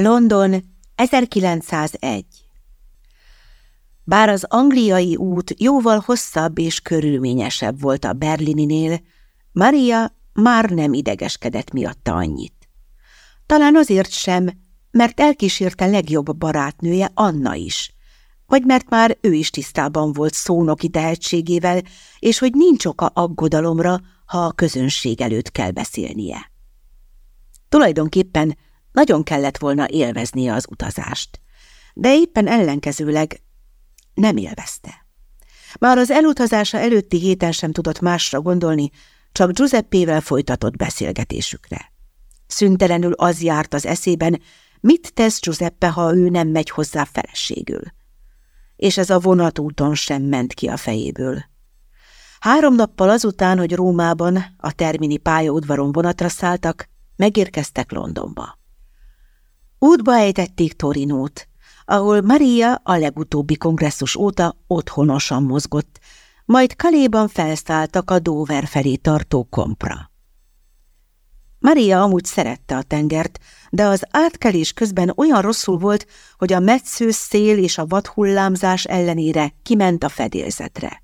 London, 1901 Bár az angliai út jóval hosszabb és körülményesebb volt a berlininél, Maria már nem idegeskedett miatta annyit. Talán azért sem, mert elkísérte legjobb barátnője Anna is, vagy mert már ő is tisztában volt szónoki tehetségével, és hogy nincs oka aggodalomra, ha a közönség előtt kell beszélnie. Tulajdonképpen nagyon kellett volna élveznie az utazást, de éppen ellenkezőleg nem élvezte. Már az elutazása előtti héten sem tudott másra gondolni, csak Giuseppével folytatott beszélgetésükre. Szüntelenül az járt az eszében, mit tesz Giuseppe, ha ő nem megy hozzá feleségül. És ez a vonatúton sem ment ki a fejéből. Három nappal azután, hogy Rómában a termini pályaudvaron vonatra szálltak, megérkeztek Londonba. Útba ejtették Torinót, ahol Maria a legutóbbi kongresszus óta otthonosan mozgott, majd Kaléban felszálltak a Dover felé tartó kompra. Maria amúgy szerette a tengert, de az átkelés közben olyan rosszul volt, hogy a metsző szél és a vadhullámzás ellenére kiment a fedélzetre.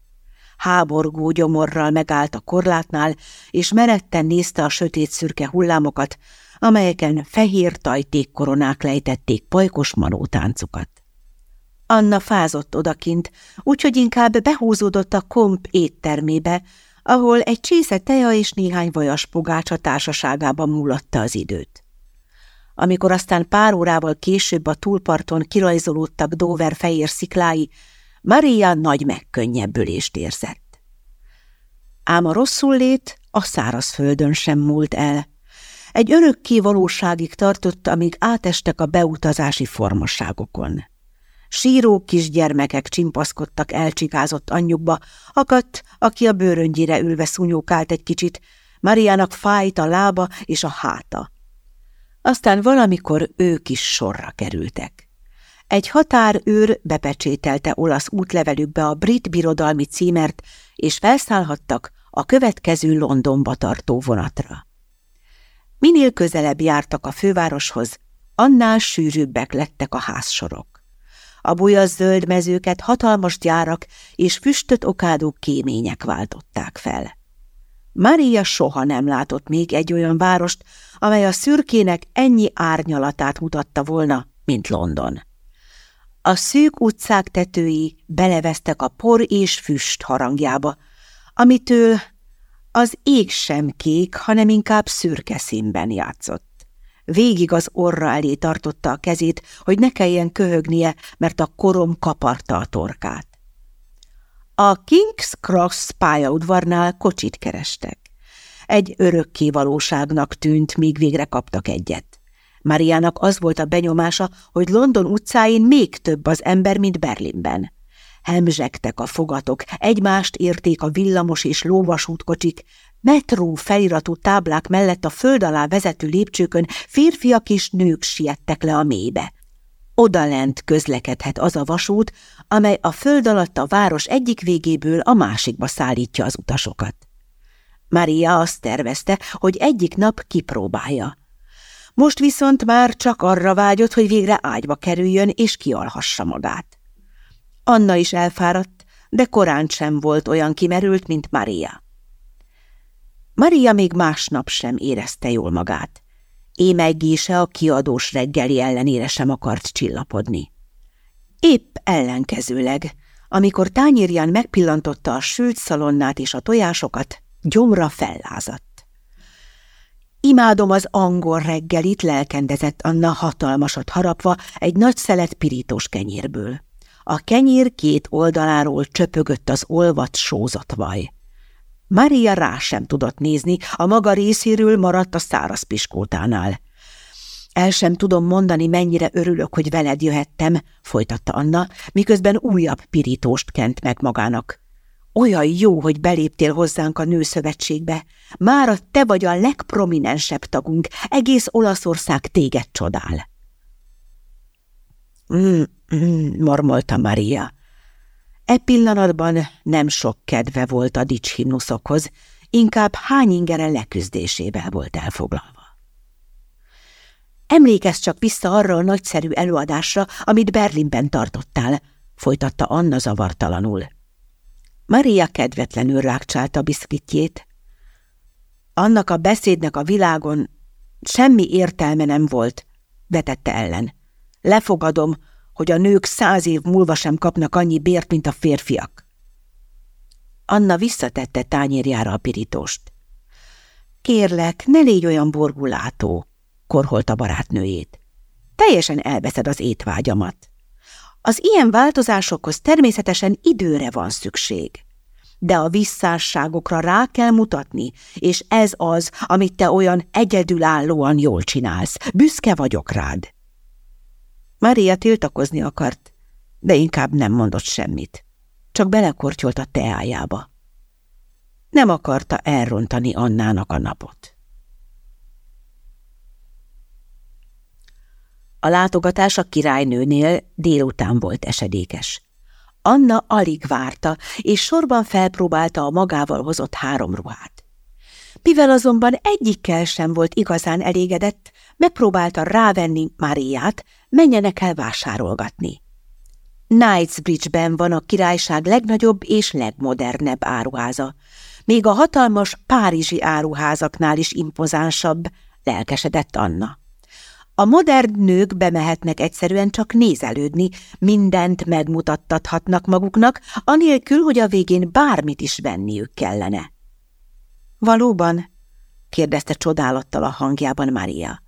Háborgó gyomorral megállt a korlátnál, és meretten nézte a sötét szürke hullámokat, amelyeken fehér tajtékkoronák lejtették pajkos manótáncukat. Anna fázott odakint, úgyhogy inkább behúzódott a komp éttermébe, ahol egy csésze teja és néhány vajas pogácsa társaságában múlatta az időt. Amikor aztán pár órával később a túlparton kirajzolódtak Dover fehér sziklái, Maria nagy megkönnyebbülést érzett. Ám a rosszul lét a szárazföldön sem múlt el. Egy örökké valóságig tartott, amíg átestek a beutazási formasságokon. Síró kisgyermekek csimpaszkodtak elcsikázott anyjukba, akadt, aki a bőröngyire ülve szúnyókált egy kicsit, Mariának fájt a lába és a háta. Aztán valamikor ők is sorra kerültek. Egy határőr bepecsételte olasz útlevelükbe a brit birodalmi címert, és felszállhattak a következő Londonba tartó vonatra. Minél közelebb jártak a fővároshoz, annál sűrűbbek lettek a házsorok. A bujas zöld mezőket hatalmas gyárak és füstöt okádó kémények váltották fel. Maria soha nem látott még egy olyan várost, amely a szürkének ennyi árnyalatát mutatta volna, mint London. A szűk utcák tetői belevesztek a por és füst harangjába, amitől az ég sem kék, hanem inkább szürke színben játszott. Végig az orra elé tartotta a kezét, hogy ne kelljen köhögnie, mert a korom kaparta a torkát. A King's Cross pályaudvarnál kocsit kerestek. Egy örökké valóságnak tűnt, míg végre kaptak egyet. Mariának az volt a benyomása, hogy London utcáin még több az ember, mint Berlinben. Hemzsegtek a fogatok, egymást érték a villamos és lóvasútkocsik, metró feliratú táblák mellett a föld alá vezető lépcsőkön férfiak és nők siettek le a mélybe. Odalent közlekedhet az a vasút, amely a föld alatt a város egyik végéből a másikba szállítja az utasokat. Maria azt tervezte, hogy egyik nap kipróbálja. Most viszont már csak arra vágyott, hogy végre ágyba kerüljön és kialhassa magát. Anna is elfáradt, de korán sem volt olyan kimerült, mint Maria. Maria még másnap sem érezte jól magát. Émelygése a kiadós reggeli ellenére sem akart csillapodni. Épp ellenkezőleg, amikor tányérján megpillantotta a sült szalonnát és a tojásokat, gyomra fellázadt. Imádom az angol reggelit, lelkendezett Anna hatalmasat harapva egy nagy szelet pirítós kenyérből. A kenyér két oldaláról csöpögött az olvat sózott vaj. Maria rá sem tudott nézni, a maga részéről maradt a száraz piskótánál. El sem tudom mondani, mennyire örülök, hogy veled jöhettem, folytatta Anna, miközben újabb pirítóst kent meg magának. Olyan jó, hogy beléptél hozzánk a nőszövetségbe. Mára te vagy a legprominensebb tagunk, egész Olaszország téged csodál. Mm, mm, mormolta Maria. E pillanatban nem sok kedve volt a dicshimnuszokhoz, inkább hány ingere leküzdésével volt elfoglalva. Emlékezz csak vissza arra a nagyszerű előadásra, amit Berlinben tartottál, folytatta Anna zavartalanul. Maria kedvetlenül rákcsálta biszkitjét. Annak a beszédnek a világon semmi értelme nem volt, vetette ellen. Lefogadom, hogy a nők száz év múlva sem kapnak annyi bért, mint a férfiak. Anna visszatette tányérjára a pirítóst. Kérlek, ne légy olyan borgulátó, korholta barátnőjét. Teljesen elveszed az étvágyamat. Az ilyen változásokhoz természetesen időre van szükség. De a visszásságokra rá kell mutatni, és ez az, amit te olyan egyedülállóan jól csinálsz. Büszke vagyok rád. Maria tiltakozni akart, de inkább nem mondott semmit. Csak belekortyolt a teájába. Nem akarta elrontani Annának a napot. A látogatás a királynőnél délután volt esedékes. Anna alig várta, és sorban felpróbálta a magával hozott három ruhát. Mivel azonban egyikkel sem volt igazán elégedett, megpróbálta rávenni Máriát, menjenek el vásárolgatni. Knightsbridge-ben van a királyság legnagyobb és legmodernebb áruháza, még a hatalmas párizsi áruházaknál is impozánsabb, lelkesedett Anna. A modern nők bemehetnek egyszerűen csak nézelődni, mindent megmutattathatnak maguknak, anélkül, hogy a végén bármit is venniük kellene. Valóban? kérdezte csodálattal a hangjában Maria.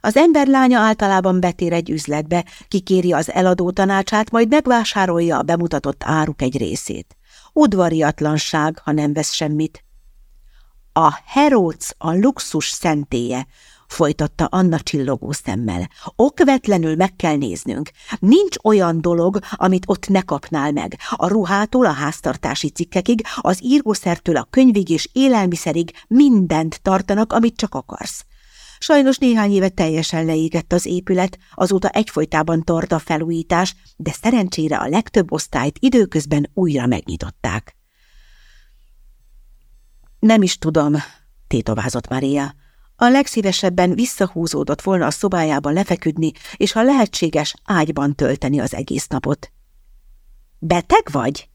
Az ember lánya általában betér egy üzletbe, kikéri az eladó tanácsát, majd megvásárolja a bemutatott áruk egy részét. Udvariatlanság, ha nem vesz semmit. A Heróc a luxus szentélye, folytatta Anna csillogó szemmel. Okvetlenül meg kell néznünk. Nincs olyan dolog, amit ott ne kapnál meg. A ruhától a háztartási cikkekig, az írószertől a könyvig és élelmiszerig mindent tartanak, amit csak akarsz. Sajnos néhány éve teljesen leégett az épület, azóta egyfolytában tart a felújítás, de szerencsére a legtöbb osztályt időközben újra megnyitották. Nem is tudom, tétovázott Maria. A legszívesebben visszahúzódott volna a szobájában lefeküdni, és ha lehetséges, ágyban tölteni az egész napot. Beteg vagy?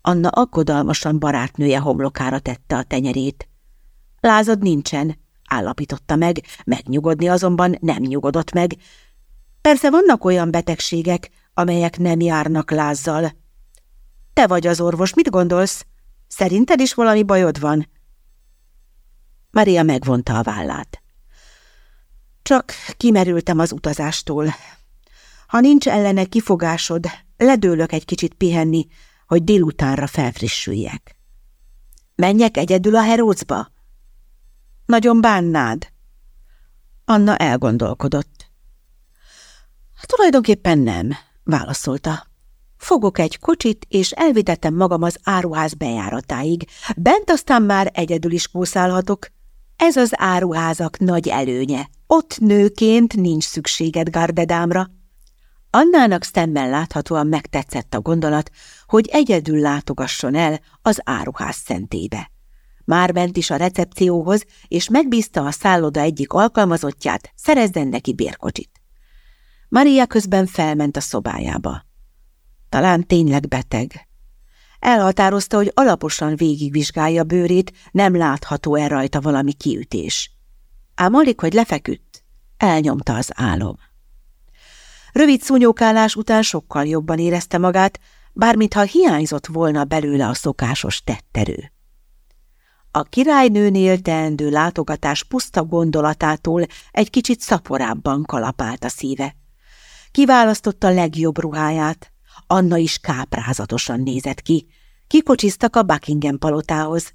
Anna aggodalmasan barátnője homlokára tette a tenyerét. Lázad nincsen, állapította meg, megnyugodni azonban nem nyugodott meg. Persze vannak olyan betegségek, amelyek nem járnak lázzal. Te vagy az orvos, mit gondolsz? Szerinted is valami bajod van? Maria megvonta a vállát. Csak kimerültem az utazástól. Ha nincs ellene kifogásod, ledőlök egy kicsit pihenni, hogy délutánra felfrissüljek. Menjek egyedül a herócba? Nagyon bánnád? Anna elgondolkodott. Tulajdonképpen nem, válaszolta. Fogok egy kocsit, és elvitettem magam az áruház bejáratáig. Bent aztán már egyedül is kószálhatok. Ez az áruházak nagy előnye. Ott nőként nincs szükséged gardedámra. Annának szemmel láthatóan megtetszett a gondolat, hogy egyedül látogasson el az áruház szentébe. Már ment is a recepcióhoz, és megbízta a szálloda egyik alkalmazottját, szerezzen neki bérkocsit. Maria közben felment a szobájába. Talán tényleg beteg. Elhatározta, hogy alaposan végigvizsgálja bőrét, nem látható-e rajta valami kiütés. Ám alig, hogy lefeküdt, elnyomta az álom. Rövid szúnyókálás után sokkal jobban érezte magát, bármintha hiányzott volna belőle a szokásos tetterő. A királynőnél teendő látogatás puszta gondolatától egy kicsit szaporábban kalapált a szíve. Kiválasztotta legjobb ruháját, Anna is káprázatosan nézett ki. Kikocsiztak a Buckingham palotához.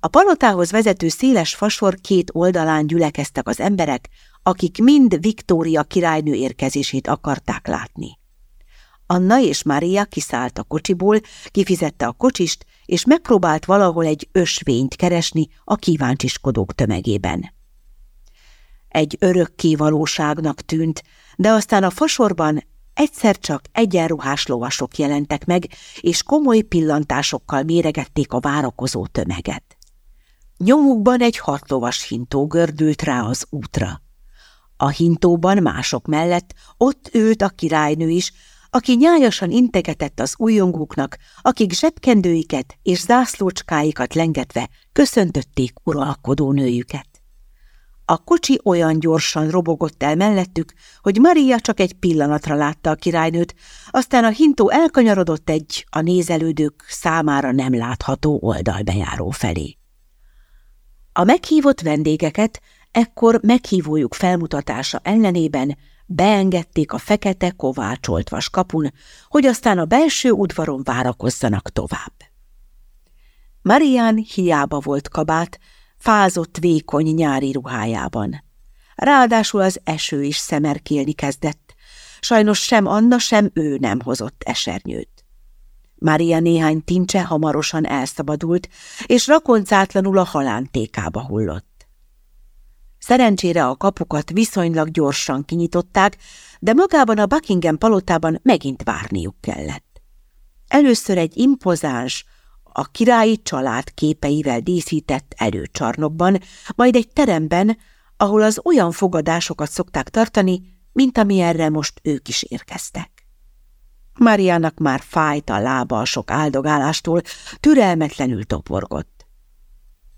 A palotához vezető széles fasor két oldalán gyülekeztek az emberek, akik mind Viktória királynő érkezését akarták látni. Anna és Mária kiszállt a kocsiból, kifizette a kocsist, és megpróbált valahol egy ösvényt keresni a kíváncsiskodók tömegében. Egy örökké valóságnak tűnt, de aztán a fasorban egyszer csak egyenruhás lovasok jelentek meg, és komoly pillantásokkal méregették a várakozó tömeget. Nyomukban egy hatlovas hintó gördült rá az útra. A hintóban mások mellett ott ült a királynő is, aki nyájasan integetett az újongóknak, akik zsebkendőiket és zászlócskáikat lengetve köszöntötték uralkodó nőjüket. A kocsi olyan gyorsan robogott el mellettük, hogy Maria csak egy pillanatra látta a királynőt, aztán a hintó elkanyarodott egy a nézelődők számára nem látható oldalbejáró felé. A meghívott vendégeket ekkor meghívójuk felmutatása ellenében beengedték a fekete kovácsolt vas kapun, hogy aztán a belső udvaron várakozzanak tovább. Marian hiába volt kabát, fázott vékony nyári ruhájában. Ráadásul az eső is szemerkélni kezdett, sajnos sem Anna, sem ő nem hozott esernyőt. Mária néhány tincse hamarosan elszabadult, és rakoncátlanul a halántékába hullott. Szerencsére a kapukat viszonylag gyorsan kinyitották, de magában a Buckingham palotában megint várniuk kellett. Először egy impozáns, a királyi család képeivel díszített előcsarnokban, majd egy teremben, ahol az olyan fogadásokat szokták tartani, mint amilyenre most ők is érkeztek. Mariának már fájt a lába a sok áldogálástól, türelmetlenül toporgott.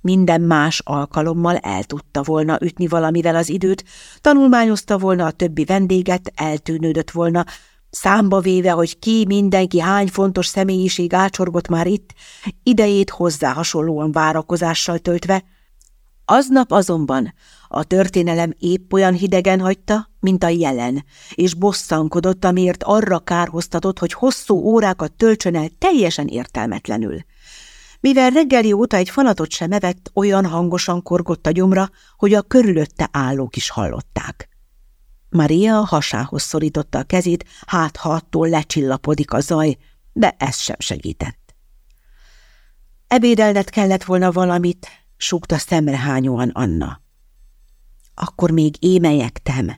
Minden más alkalommal el tudta volna ütni valamivel az időt, tanulmányozta volna a többi vendéget, eltűnődött volna, Számba véve, hogy ki mindenki hány fontos személyiség ácsorgott már itt, idejét hozzá hasonlóan várakozással töltve, aznap azonban a történelem épp olyan hidegen hagyta, mint a jelen, és bosszankodott, amiért arra kárhoztatott, hogy hosszú órákat töltsön el teljesen értelmetlenül. Mivel reggeli óta egy falatot sem evett, olyan hangosan korgott a gyomra, hogy a körülötte állók is hallották. Maria a hasához szorította a kezét, hát ha attól lecsillapodik a zaj, de ez sem segített. Ebédelnet kellett volna valamit, súgta szemrehányóan Anna. Akkor még émelyektem.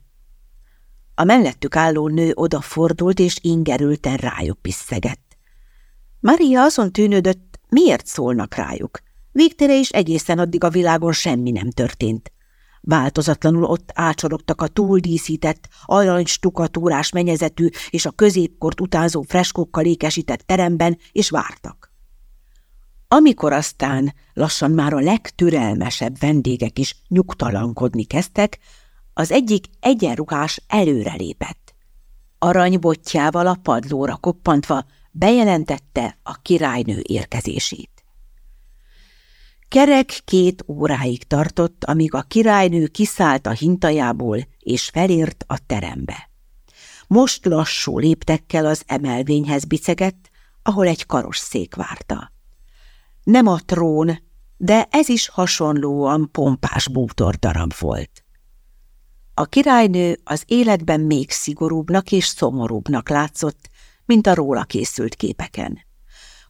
A mellettük álló nő odafordult, és ingerülten rájuk piszegett. Maria azon tűnődött, miért szólnak rájuk. Végtére is egészen addig a világon semmi nem történt. Változatlanul ott ácsorogtak a túldíszített, arancstukatúrás menyezetű és a középkort utánzó freskókkal ékesített teremben, és vártak. Amikor aztán lassan már a legtürelmesebb vendégek is nyugtalankodni kezdtek, az egyik egyenruhás előrelépett. Aranybotjával a padlóra koppantva bejelentette a királynő érkezését. Kerek két óráig tartott, amíg a királynő kiszállt a hintajából és felért a terembe. Most lassú léptekkel az emelvényhez bicegett, ahol egy karos szék várta. Nem a trón, de ez is hasonlóan pompás bútordarab volt. A királynő az életben még szigorúbbnak és szomorúbbnak látszott, mint a róla készült képeken.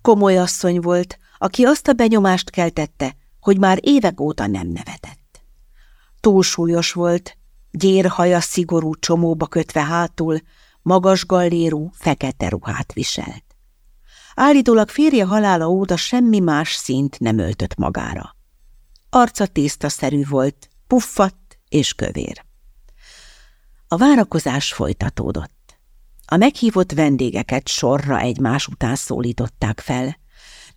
Komoly asszony volt, aki azt a benyomást keltette, hogy már évek óta nem nevetett. Túlsúlyos volt, gyérhaja szigorú csomóba kötve hátul, magas gallérú, fekete ruhát viselt. Állítólag férje halála óta semmi más szint nem öltött magára. Arca tésztaszerű volt, puffadt és kövér. A várakozás folytatódott. A meghívott vendégeket sorra egymás után szólították fel,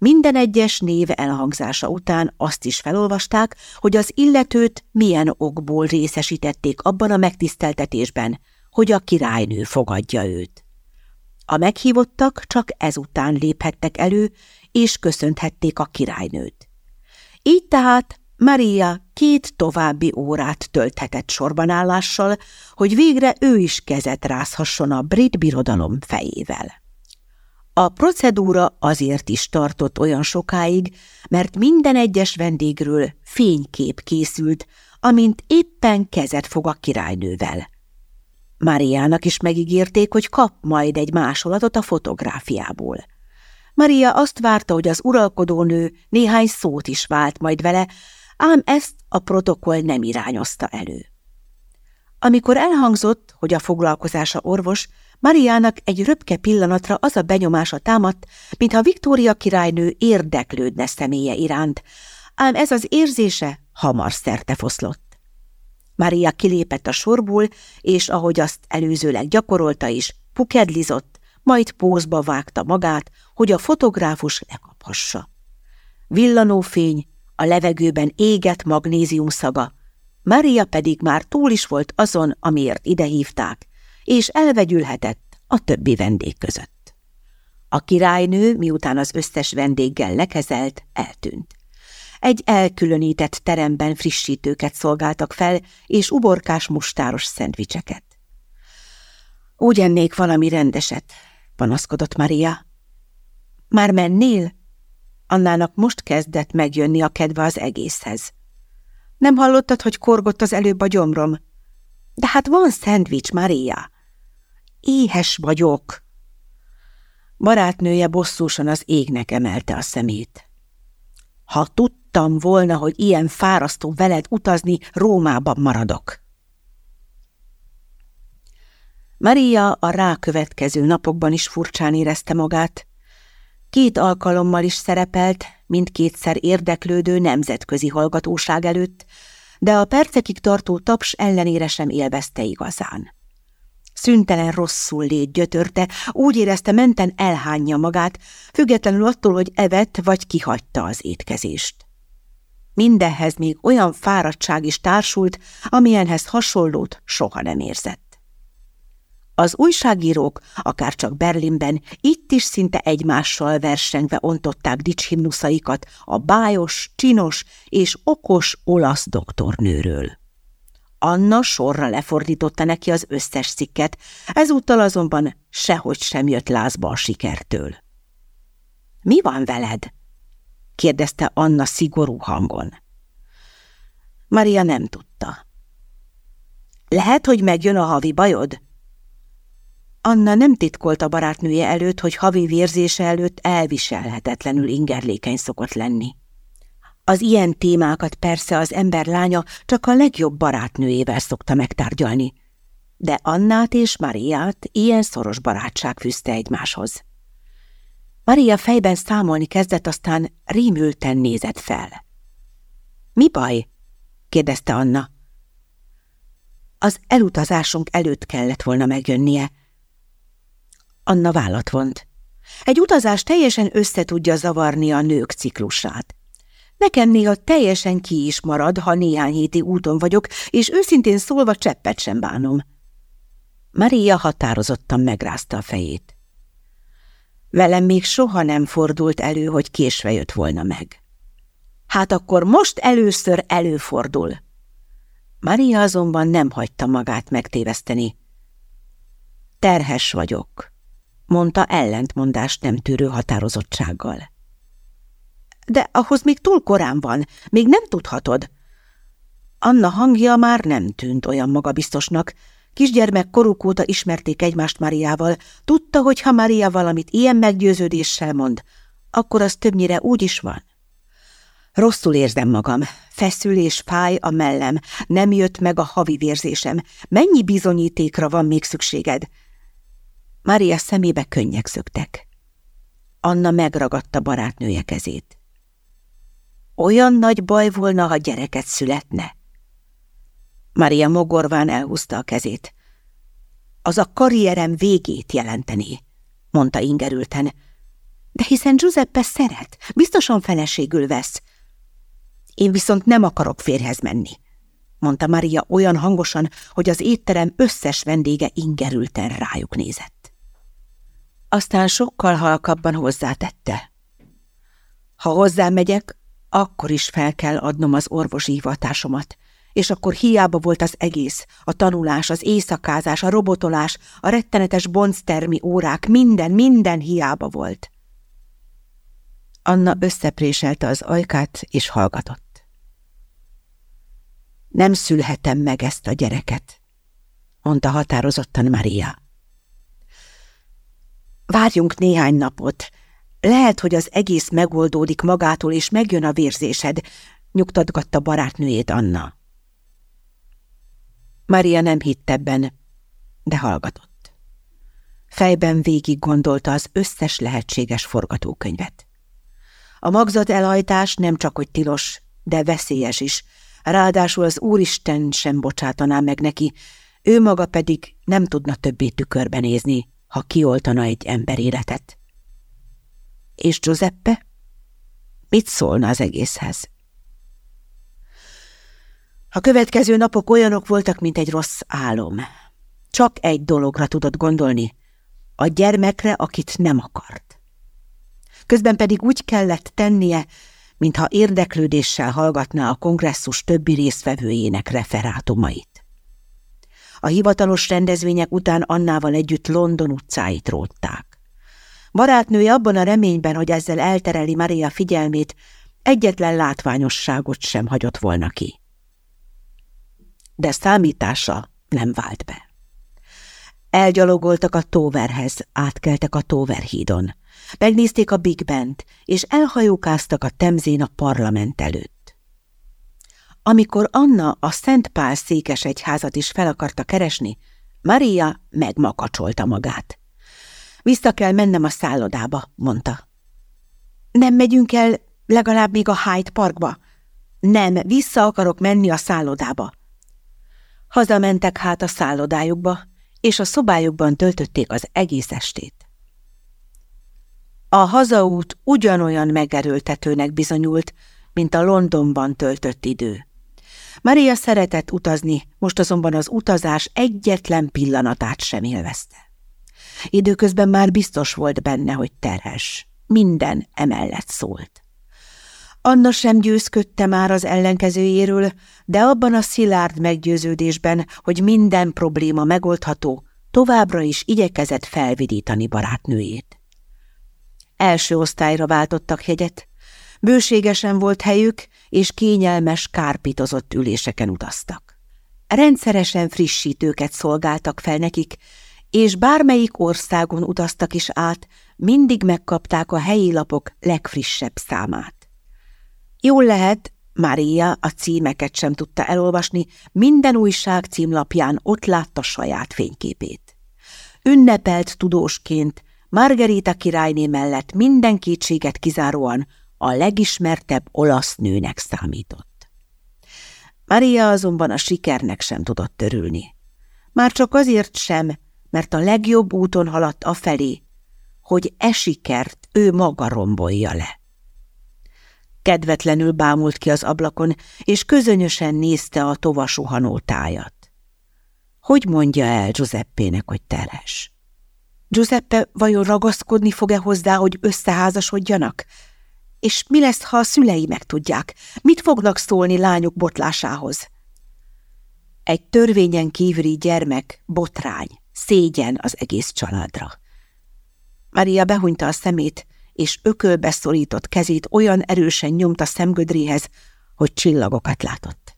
minden egyes név elhangzása után azt is felolvasták, hogy az illetőt milyen okból részesítették abban a megtiszteltetésben, hogy a királynő fogadja őt. A meghívottak csak ezután léphettek elő, és köszönthették a királynőt. Így tehát Maria két további órát tölthetett sorbanállással, hogy végre ő is kezet rázhasson a brit birodalom fejével. A procedúra azért is tartott olyan sokáig, mert minden egyes vendégről fénykép készült, amint éppen kezet fog a királynővel. Máriának is megígérték, hogy kap majd egy másolatot a fotográfiából. Maria azt várta, hogy az uralkodónő néhány szót is vált majd vele, ám ezt a protokoll nem irányozta elő. Amikor elhangzott, hogy a foglalkozása orvos, Mariának egy röpke pillanatra az a benyomása támadt, mintha Viktória királynő érdeklődne személye iránt, ám ez az érzése hamar szerte foszlott. Maria kilépett a sorból, és ahogy azt előzőleg gyakorolta is, pukedlizott, majd pózba vágta magát, hogy a fotográfus lekaphassa. Villanó fény, a levegőben égett magnézium szaga, Maria pedig már túl is volt azon, amiért idehívták, és elvegyülhetett a többi vendég között. A királynő, miután az összes vendéggel lekezelt, eltűnt. Egy elkülönített teremben frissítőket szolgáltak fel, és uborkás mustáros szendvicseket. Úgy ennék valami rendeset, panaszkodott Maria. Már mennél? Annának most kezdett megjönni a kedve az egészhez. Nem hallottad, hogy korgott az előbb a gyomrom? De hát van szendvics, Maria. Éhes vagyok. Barátnője bosszúsan az égnek emelte a szemét. Ha tudtam volna, hogy ilyen fárasztó veled utazni, Rómában maradok. Maria a rákövetkező napokban is furcsán érezte magát. Két alkalommal is szerepelt, mindkétszer érdeklődő nemzetközi hallgatóság előtt, de a percekig tartó taps ellenére sem élvezte igazán. Szüntelen rosszul lét gyötörte, úgy érezte menten elhányja magát, függetlenül attól, hogy evett vagy kihagyta az étkezést. Mindenhez még olyan fáradtság is társult, amilyenhez hasonlót soha nem érzett. Az újságírók, akár csak Berlinben, itt is szinte egymással versengve ontották dicshimnuszaikat a bájos, csinos és okos olasz doktornőről. Anna sorra lefordította neki az összes cikket, ezúttal azonban sehogy sem jött lázba a sikertől. – Mi van veled? – kérdezte Anna szigorú hangon. Maria nem tudta. – Lehet, hogy megjön a havi bajod? Anna nem titkolt a barátnője előtt, hogy havi vérzése előtt elviselhetetlenül ingerlékeny szokott lenni. Az ilyen témákat persze az ember lánya csak a legjobb barátnőjével szokta megtárgyalni, de Annát és Mariát ilyen szoros barátság fűzte egymáshoz. Maria fejben számolni kezdett, aztán rémülten nézett fel. – Mi baj? – kérdezte Anna. Az elutazásunk előtt kellett volna megjönnie – Anna vállat vont. Egy utazás teljesen összetudja zavarni a nők ciklusát. Nekem néha teljesen ki is marad, ha néhány héti úton vagyok, és őszintén szólva cseppet sem bánom. Maria határozottan megrázta a fejét. Velem még soha nem fordult elő, hogy késve jött volna meg. Hát akkor most először előfordul. Maria azonban nem hagyta magát megtéveszteni. Terhes vagyok mondta ellentmondást nem tűrő határozottsággal. De ahhoz még túl korán van, még nem tudhatod. Anna hangja már nem tűnt olyan magabiztosnak, kisgyermek koruk óta ismerték egymást Mariával, tudta, hogy ha Maria valamit ilyen meggyőződéssel mond, akkor az többnyire úgy is van. Rosszul érzem magam, feszül és fáj a mellem, nem jött meg a havi vérzésem. Mennyi bizonyítékra van még szükséged? Mária szemébe könnyek szöktek. Anna megragadta barátnője kezét. Olyan nagy baj volna, ha gyereket születne. Maria mogorván elhúzta a kezét. Az a karrierem végét jelenteni, mondta ingerülten. De hiszen Giuseppe szeret, biztosan feleségül vesz. Én viszont nem akarok férhez menni, mondta Maria olyan hangosan, hogy az étterem összes vendége ingerülten rájuk nézett. Aztán sokkal halkabban hozzátette. Ha hozzám megyek, akkor is fel kell adnom az orvosi hivatásomat, és akkor hiába volt az egész, a tanulás, az éjszakázás, a robotolás, a rettenetes bonctermi órák, minden, minden hiába volt. Anna összepréselte az ajkát, és hallgatott. Nem szülhetem meg ezt a gyereket, mondta határozottan Maria. Várjunk néhány napot. Lehet, hogy az egész megoldódik magától, és megjön a vérzésed, nyugtatgatta barátnőjét Anna. Maria nem hitt ebben, de hallgatott. Fejben végig gondolta az összes lehetséges forgatókönyvet. A magzat elhajtás nem csak hogy tilos, de veszélyes is. Ráadásul az Úristen sem bocsátaná meg neki, ő maga pedig nem tudna többé tükörben nézni, ha kioltana egy ember életet. És Giuseppe? Mit szólna az egészhez? A következő napok olyanok voltak, mint egy rossz álom. Csak egy dologra tudott gondolni, a gyermekre, akit nem akart. Közben pedig úgy kellett tennie, mintha érdeklődéssel hallgatná a kongresszus többi résztvevőjének referátumait. A hivatalos rendezvények után Annával együtt London utcáit rótták. Barátnője abban a reményben, hogy ezzel eltereli Maria figyelmét, egyetlen látványosságot sem hagyott volna ki. De számítása nem vált be. Elgyalogoltak a Tóverhez, átkeltek a Tóverhídon. Megnézték a Big Bent, és elhajókáztak a Temzén a parlament előtt. Amikor Anna a Szent Pál székes egyházat is fel akarta keresni, Maria megmakacsolta magát. Vissza kell mennem a szállodába, mondta. Nem megyünk el legalább még a Hyde Parkba? Nem, vissza akarok menni a szállodába. Hazamentek hát a szállodájukba, és a szobájukban töltötték az egész estét. A hazaút ugyanolyan megerőltetőnek bizonyult, mint a Londonban töltött idő. Maria szeretett utazni, most azonban az utazás egyetlen pillanatát sem élvezte. Időközben már biztos volt benne, hogy terhes. Minden emellett szólt. Anna sem győzködte már az ellenkezőjéről, de abban a szilárd meggyőződésben, hogy minden probléma megoldható, továbbra is igyekezett felvidítani barátnőjét. Első osztályra váltottak hegyet, bőségesen volt helyük, és kényelmes, kárpitozott üléseken utaztak. Rendszeresen frissítőket szolgáltak fel nekik, és bármelyik országon utaztak is át, mindig megkapták a helyi lapok legfrissebb számát. Jól lehet, Mária a címeket sem tudta elolvasni, minden újság címlapján ott látta saját fényképét. Ünnepelt tudósként Margarita királyné mellett minden kétséget kizáróan a legismertebb olasz nőnek számított. Maria azonban a sikernek sem tudott törülni. Már csak azért sem, mert a legjobb úton haladt afelé, hogy e sikert ő maga rombolja le. Kedvetlenül bámult ki az ablakon, és közönösen nézte a tovasuhanó tájat. Hogy mondja el Giuseppének, hogy terhes? Giuseppe vajon ragaszkodni fog-e hozzá, hogy összeházasodjanak? És mi lesz, ha a szülei megtudják? Mit fognak szólni lányok botlásához? Egy törvényen kívüli gyermek, botrány, szégyen az egész családra. Maria behunyta a szemét, és ökölbe szorított kezét olyan erősen nyomta szemgödréhez, hogy csillagokat látott.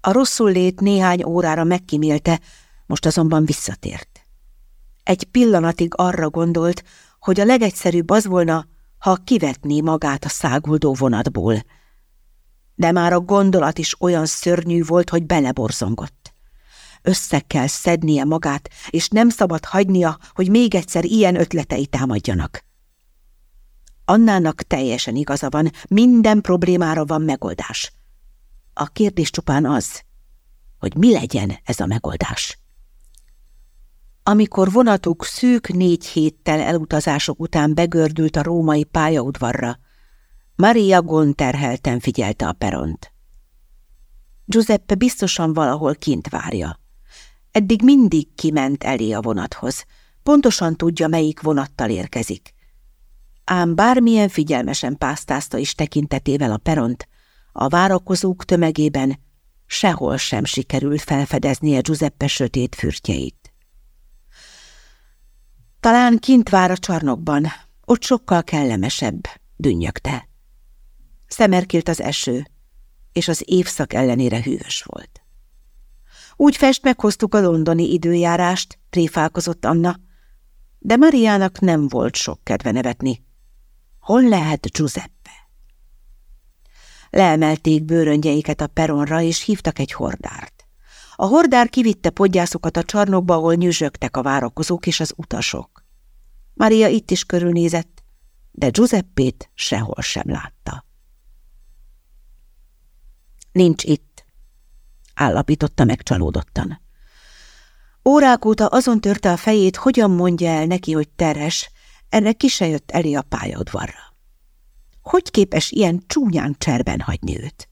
A rosszul lét néhány órára megkímélte, most azonban visszatért. Egy pillanatig arra gondolt, hogy a legegyszerűbb az volna, ha kivetné magát a száguldó vonatból. De már a gondolat is olyan szörnyű volt, hogy beleborzongott. Össze kell szednie magát, és nem szabad hagynia, hogy még egyszer ilyen ötletei támadjanak. Annának teljesen igaza van, minden problémára van megoldás. A kérdés csupán az, hogy mi legyen ez a megoldás. Amikor vonatuk szűk négy héttel elutazások után begördült a római pályaudvarra, Maria gonterhelten figyelte a peront. Giuseppe biztosan valahol kint várja. Eddig mindig kiment elé a vonathoz. Pontosan tudja, melyik vonattal érkezik ám bármilyen figyelmesen pásztázta is tekintetével a peront, a várakozók tömegében sehol sem sikerült felfedeznie Giuseppe sötét fürtjeit. Talán kint vár a csarnokban, ott sokkal kellemesebb, dünnyögte. Szemerkélt az eső, és az évszak ellenére hűvös volt. Úgy fest meghoztuk a londoni időjárást, tréfálkozott Anna, de Mariának nem volt sok kedve nevetni, Hol lehet Giuseppe? Leemelték bőröngyeiket a peronra, és hívtak egy hordárt. A hordár kivitte podgyászokat a csarnokba, ahol nyüzsögtek a várakozók és az utasok. Maria itt is körülnézett, de Giuseppét sehol sem látta. Nincs itt, állapította meg csalódottan. Órák óta azon törte a fejét, hogyan mondja el neki, hogy terhes, ennek ki se jött elé a pályaudvarra. Hogy képes ilyen csúnyán cserben hagyni őt?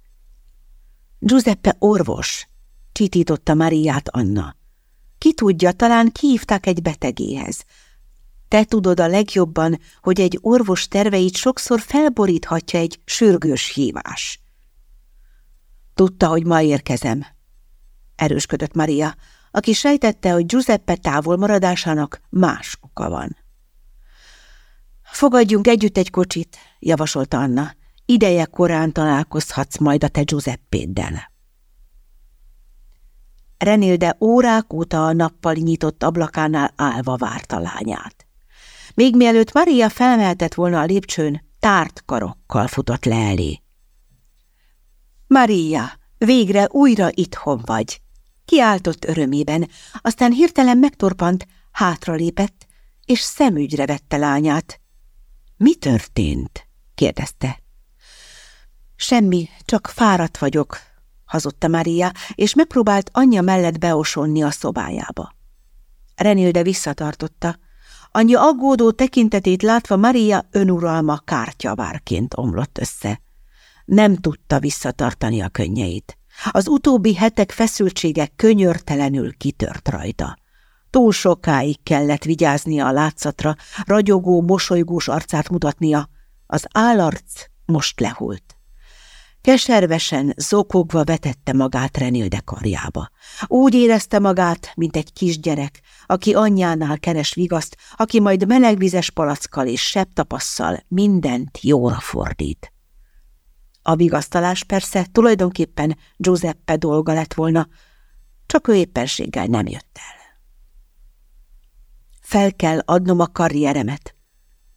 Giuseppe orvos, csitította Mariát Anna. Ki tudja, talán kihívták egy betegéhez. Te tudod a legjobban, hogy egy orvos terveit sokszor felboríthatja egy sürgős hívás. Tudta, hogy ma érkezem, erősködött Maria, aki sejtette, hogy Giuseppe távol maradásának más oka van. Fogadjunk együtt egy kocsit, javasolta Anna. Ideje korán találkozhatsz majd a te Giuseppéddel. Renilde órák óta a nappal nyitott ablakánál állva várta lányát. Még mielőtt Maria felmeltett volna a lépcsőn, tárt karokkal futott le elé. Maria, végre újra itthon vagy! Kiáltott örömében, aztán hirtelen megtorpant, hátralépett, és szemügyre vette lányát. Mi történt? kérdezte. Semmi, csak fáradt vagyok, hazudta Maria, és megpróbált anyja mellett beosonni a szobájába. Renilde visszatartotta. Anyja aggódó tekintetét látva Maria önuralma kártyavárként omlott össze. Nem tudta visszatartani a könnyeit. Az utóbbi hetek feszültsége könyörtelenül kitört rajta. Túl sokáig kellett vigyáznia a látszatra, ragyogó, mosolygós arcát mutatnia. Az állarc most lehult. Keservesen, zokogva vetette magát Renilde karjába. Úgy érezte magát, mint egy kisgyerek, aki anyjánál keres vigaszt, aki majd melegvizes palackkal és septapasszal mindent jóra fordít. A vigasztalás persze tulajdonképpen Giuseppe dolga lett volna, csak ő éppenséggel nem jött el. Fel kell adnom a karrieremet,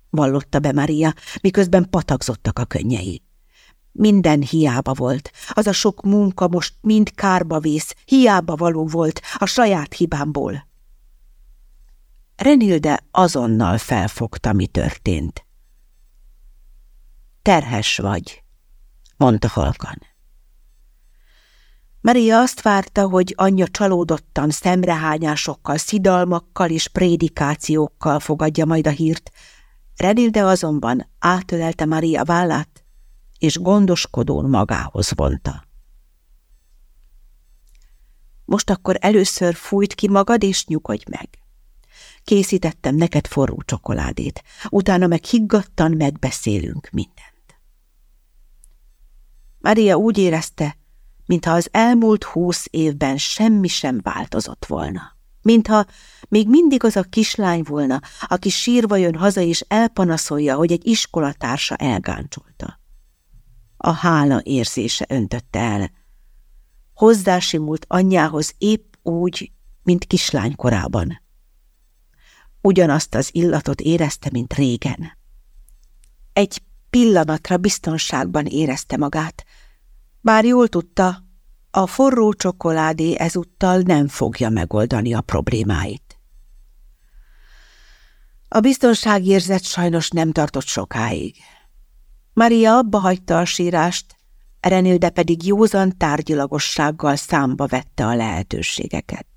vallotta be Maria, miközben patakzottak a könnyei. Minden hiába volt. Az a sok munka most mind kárba vész, hiába való volt a saját hibámból. Renilde azonnal felfogta, mi történt. Terhes vagy, mondta halkan. Maria azt várta, hogy anyja csalódottan, szemrehányásokkal, szidalmakkal és prédikációkkal fogadja majd a hírt. Renilde azonban átölelte Maria vállát, és gondoskodón magához vonta. Most akkor először fújt ki magad, és nyugodj meg. Készítettem neked forró csokoládét, utána meg higgadtan megbeszélünk mindent. Maria úgy érezte, mintha az elmúlt húsz évben semmi sem változott volna. Mintha még mindig az a kislány volna, aki sírva jön haza és elpanaszolja, hogy egy iskolatársa elgáncsolta. A hála érzése öntötte el. Hozzásimult anyjához épp úgy, mint kislány korában. Ugyanazt az illatot érezte, mint régen. Egy pillanatra biztonságban érezte magát, bár jól tudta, a forró csokoládé ezúttal nem fogja megoldani a problémáit. A biztonságérzet sajnos nem tartott sokáig. Maria abba hagyta a sírást, Renilde pedig józan tárgyilagossággal számba vette a lehetőségeket.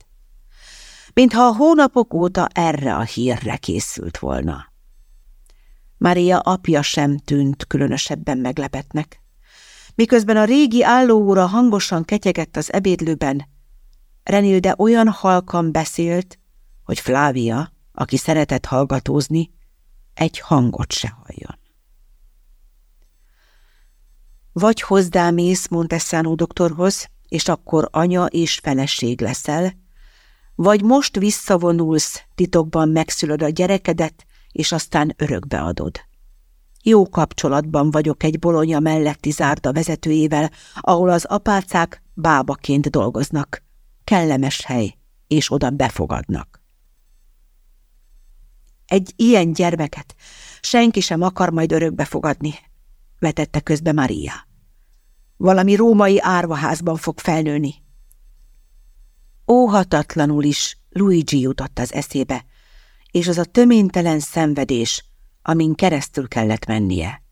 Mintha a hónapok óta erre a hírre készült volna. Maria apja sem tűnt különösebben meglepetnek. Miközben a régi állóóra hangosan ketyegett az ebédlőben, Renilde olyan halkan beszélt, hogy Flávia, aki szeretett hallgatózni, egy hangot se halljon. Vagy hozzámész Montessano doktorhoz, és akkor anya és feleség leszel, vagy most visszavonulsz, titokban megszülöd a gyerekedet, és aztán örökbe adod. Jó kapcsolatban vagyok egy bolonya melletti zárda vezetőjével, ahol az apácák bábaként dolgoznak. Kellemes hely, és oda befogadnak. Egy ilyen gyermeket senki sem akar majd örökbe fogadni, vetette közbe Maria. Valami római árvaházban fog felnőni. Óhatatlanul is Luigi jutott az eszébe, és az a töménytelen szenvedés, amin keresztül kellett mennie.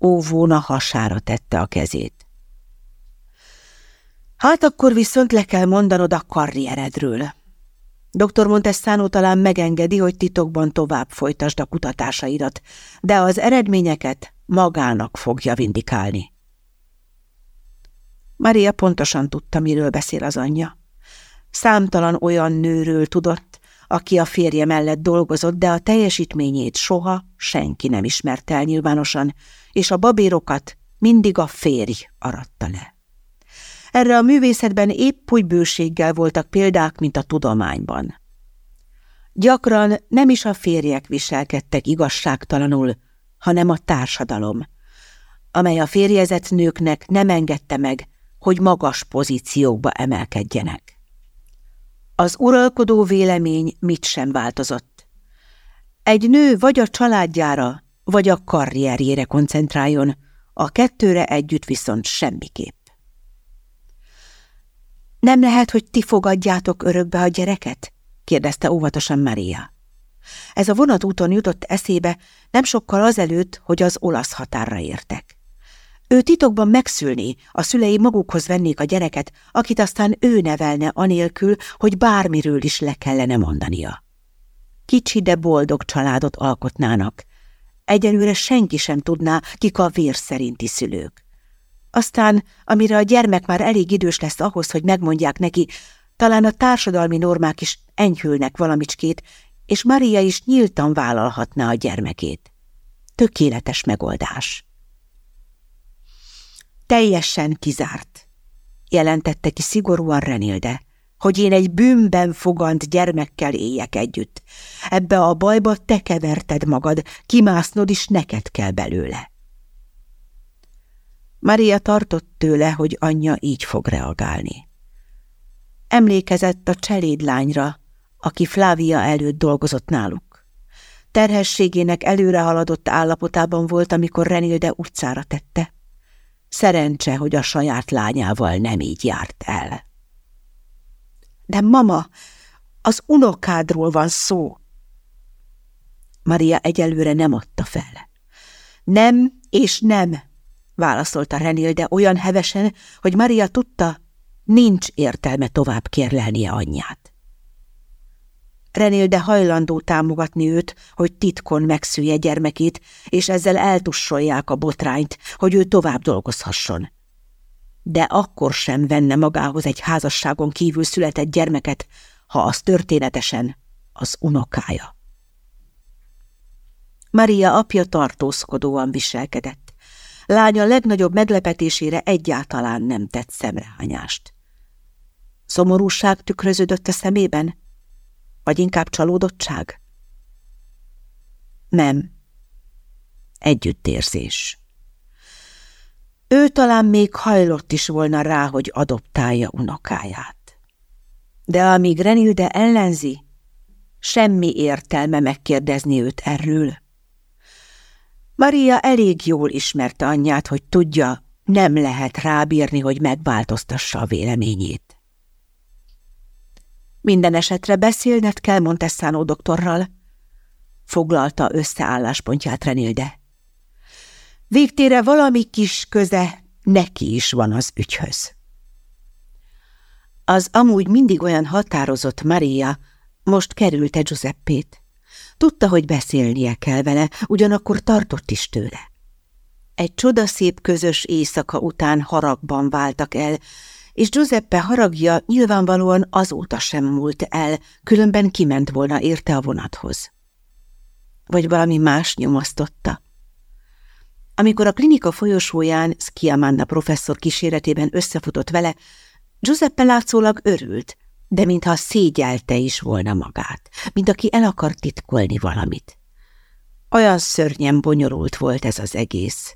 Óvóna hasára tette a kezét. Hát akkor viszont le kell mondanod a karrieredről. Dr. Montessano talán megengedi, hogy titokban tovább folytasd a kutatásaidat, de az eredményeket magának fogja vindikálni. Maria pontosan tudta, miről beszél az anyja. Számtalan olyan nőről tudott, aki a férje mellett dolgozott, de a teljesítményét soha senki nem ismerte el nyilvánosan, és a babérokat mindig a férj aratta le. Erre a művészetben épp úgy bőséggel voltak példák, mint a tudományban. Gyakran nem is a férjek viselkedtek igazságtalanul, hanem a társadalom, amely a férjezett nőknek nem engedte meg, hogy magas pozíciókba emelkedjenek. Az uralkodó vélemény mit sem változott. Egy nő vagy a családjára, vagy a karrierjére koncentráljon, a kettőre együtt viszont semmiképp. Nem lehet, hogy ti fogadjátok örökbe a gyereket? kérdezte óvatosan Maria. Ez a vonatúton jutott eszébe nem sokkal azelőtt, hogy az olasz határra értek. Ő titokban megszülni, a szülei magukhoz vennék a gyereket, akit aztán ő nevelne anélkül, hogy bármiről is le kellene mondania. Kicsi, de boldog családot alkotnának. Egyelőre senki sem tudná, kik a vér szerinti szülők. Aztán, amire a gyermek már elég idős lesz ahhoz, hogy megmondják neki, talán a társadalmi normák is enyhülnek valamicskét, és Maria is nyíltan vállalhatná a gyermekét. Tökéletes megoldás. Teljesen kizárt, jelentette ki szigorúan Renilde, hogy én egy bűnben fogant gyermekkel éljek együtt. Ebbe a bajba te keverted magad, kimásznod is neked kell belőle. Maria tartott tőle, hogy anyja így fog reagálni. Emlékezett a cselédlányra, aki Flávia előtt dolgozott náluk. Terhességének előre haladott állapotában volt, amikor Renilde utcára tette. Szerencse, hogy a saját lányával nem így járt el. De mama, az unokádról van szó. Maria egyelőre nem adta fel. Nem és nem, válaszolta Renilde olyan hevesen, hogy Maria tudta, nincs értelme tovább kérlelnie anyját. Renilde hajlandó támogatni őt, hogy titkon megszülje gyermekét, és ezzel eltussolják a botrányt, hogy ő tovább dolgozhasson. De akkor sem venne magához egy házasságon kívül született gyermeket, ha az történetesen az unokája. Maria apja tartózkodóan viselkedett. Lánya legnagyobb meglepetésére egyáltalán nem tett szemrehányást. Szomorúság tükröződött a szemében? Vagy inkább csalódottság? Nem. Együttérzés. Ő talán még hajlott is volna rá, hogy adoptálja unokáját. De amíg Renilde ellenzi, semmi értelme megkérdezni őt erről. Maria elég jól ismerte anyját, hogy tudja, nem lehet rábírni, hogy megváltoztassa a véleményét. Minden esetre beszélned kell Montessano doktorral, foglalta összeálláspontját Renilde. Végtére valami kis köze neki is van az ügyhöz. Az amúgy mindig olyan határozott Maria most kerülte Giuseppét. Tudta, hogy beszélnie kell vele, ugyanakkor tartott is tőle. Egy csodaszép közös éjszaka után haragban váltak el, és Giuseppe haragja nyilvánvalóan azóta sem múlt el, különben kiment volna érte a vonathoz. Vagy valami más nyomasztotta. Amikor a klinika folyosóján Schiamanna professzor kíséretében összefutott vele, Giuseppe látszólag örült, de mintha szégyelte is volna magát, mint aki el akar titkolni valamit. Olyan szörnyen bonyolult volt ez az egész.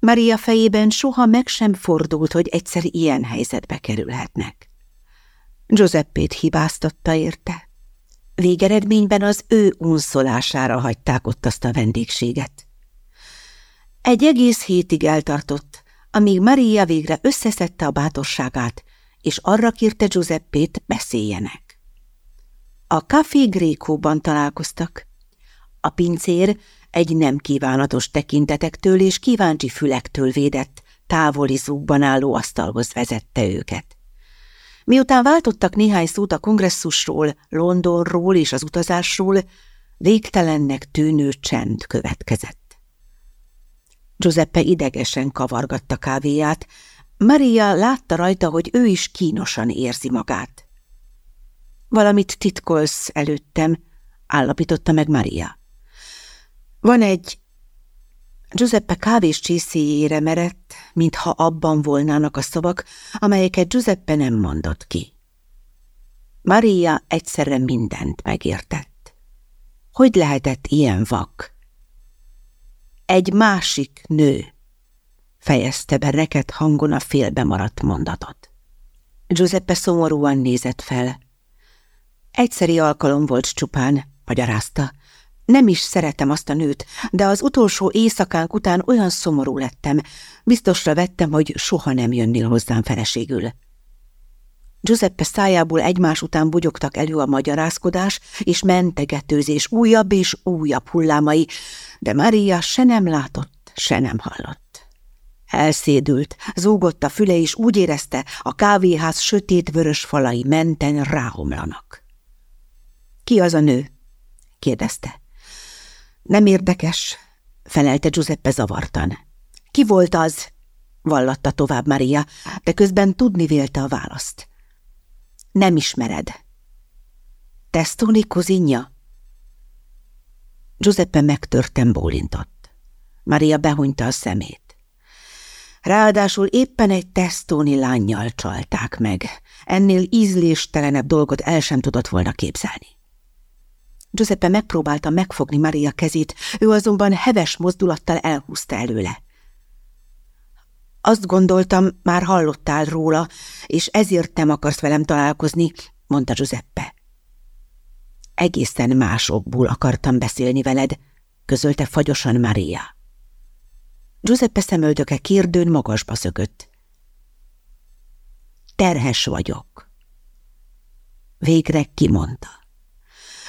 Maria fejében soha meg sem fordult, hogy egyszer ilyen helyzetbe kerülhetnek. Giuseppét hibáztatta érte. Végeredményben az ő unszolására hagyták ott azt a vendégséget. Egy egész hétig eltartott, amíg Maria végre összeszedte a bátorságát, és arra kérte Giuseppét, beszéljenek. A Café Grékóban találkoztak. A pincér egy nem kívánatos tekintetektől és kíváncsi fülektől védett, távoli zúgban álló asztalhoz vezette őket. Miután váltottak néhány szót a kongresszusról, Londonról és az utazásról, végtelennek tűnő csend következett. Giuseppe idegesen kavargatta kávéját, Maria látta rajta, hogy ő is kínosan érzi magát. Valamit titkolsz előttem, állapította meg Maria. Van egy... Giuseppe kávés csészéjére merett, mintha abban volnának a szavak, amelyeket Giuseppe nem mondott ki. Maria egyszerre mindent megértett. Hogy lehetett ilyen vak? Egy másik nő, fejezte be reket hangon a félbe maradt mondatot. Giuseppe szomorúan nézett fel. Egyszeri alkalom volt csupán, magyarázta. Nem is szeretem azt a nőt, de az utolsó éjszakánk után olyan szomorú lettem. Biztosra vettem, hogy soha nem jönnél hozzám feleségül. Giuseppe szájából egymás után bugyogtak elő a magyarázkodás és mentegetőzés újabb és újabb hullámai, de Maria se nem látott, se nem hallott. Elszédült, zúgott a füle, és úgy érezte, a kávéház sötét-vörös falai menten ráhomlanak. Ki az a nő? kérdezte. Nem érdekes, felelte Giuseppe zavartan. Ki volt az? vallatta tovább Maria, de közben tudni vélte a választ. Nem ismered. Testoni kozinja? Giuseppe megtörtem bólintott. Maria behunyta a szemét. Ráadásul éppen egy tesztóni lányjal csalták meg. Ennél ízléstelenebb dolgot el sem tudott volna képzelni. Giuseppe megpróbálta megfogni Maria kezét, ő azonban heves mozdulattal elhúzta előle. Azt gondoltam, már hallottál róla, és ezért nem akarsz velem találkozni, mondta Giuseppe. Egészen másokból akartam beszélni veled, közölte fagyosan Maria. Giuseppe szemöldöke kérdőn magasba szökött. Terhes vagyok. Végre kimondta.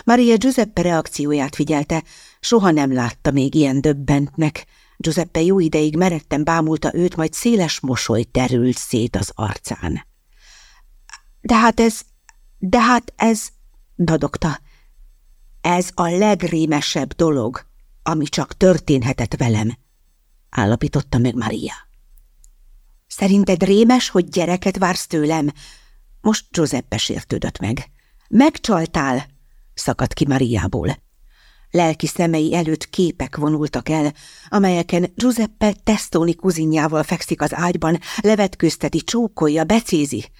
Maria Giuseppe reakcióját figyelte, soha nem látta még ilyen döbbentnek. Giuseppe jó ideig meretten bámulta őt, majd széles mosoly terült szét az arcán. De hát ez, de hát ez, dadogta, ez a legrémesebb dolog, ami csak történhetett velem, állapította meg Maria. Szerinted rémes, hogy gyereket vársz tőlem? Most Giuseppe sértődött meg. Megcsaltál, szakadt ki Mariából. Lelki szemei előtt képek vonultak el, amelyeken Giuseppe Testoni kuzinjával fekszik az ágyban, levetkőzteti, csókolja, becézi.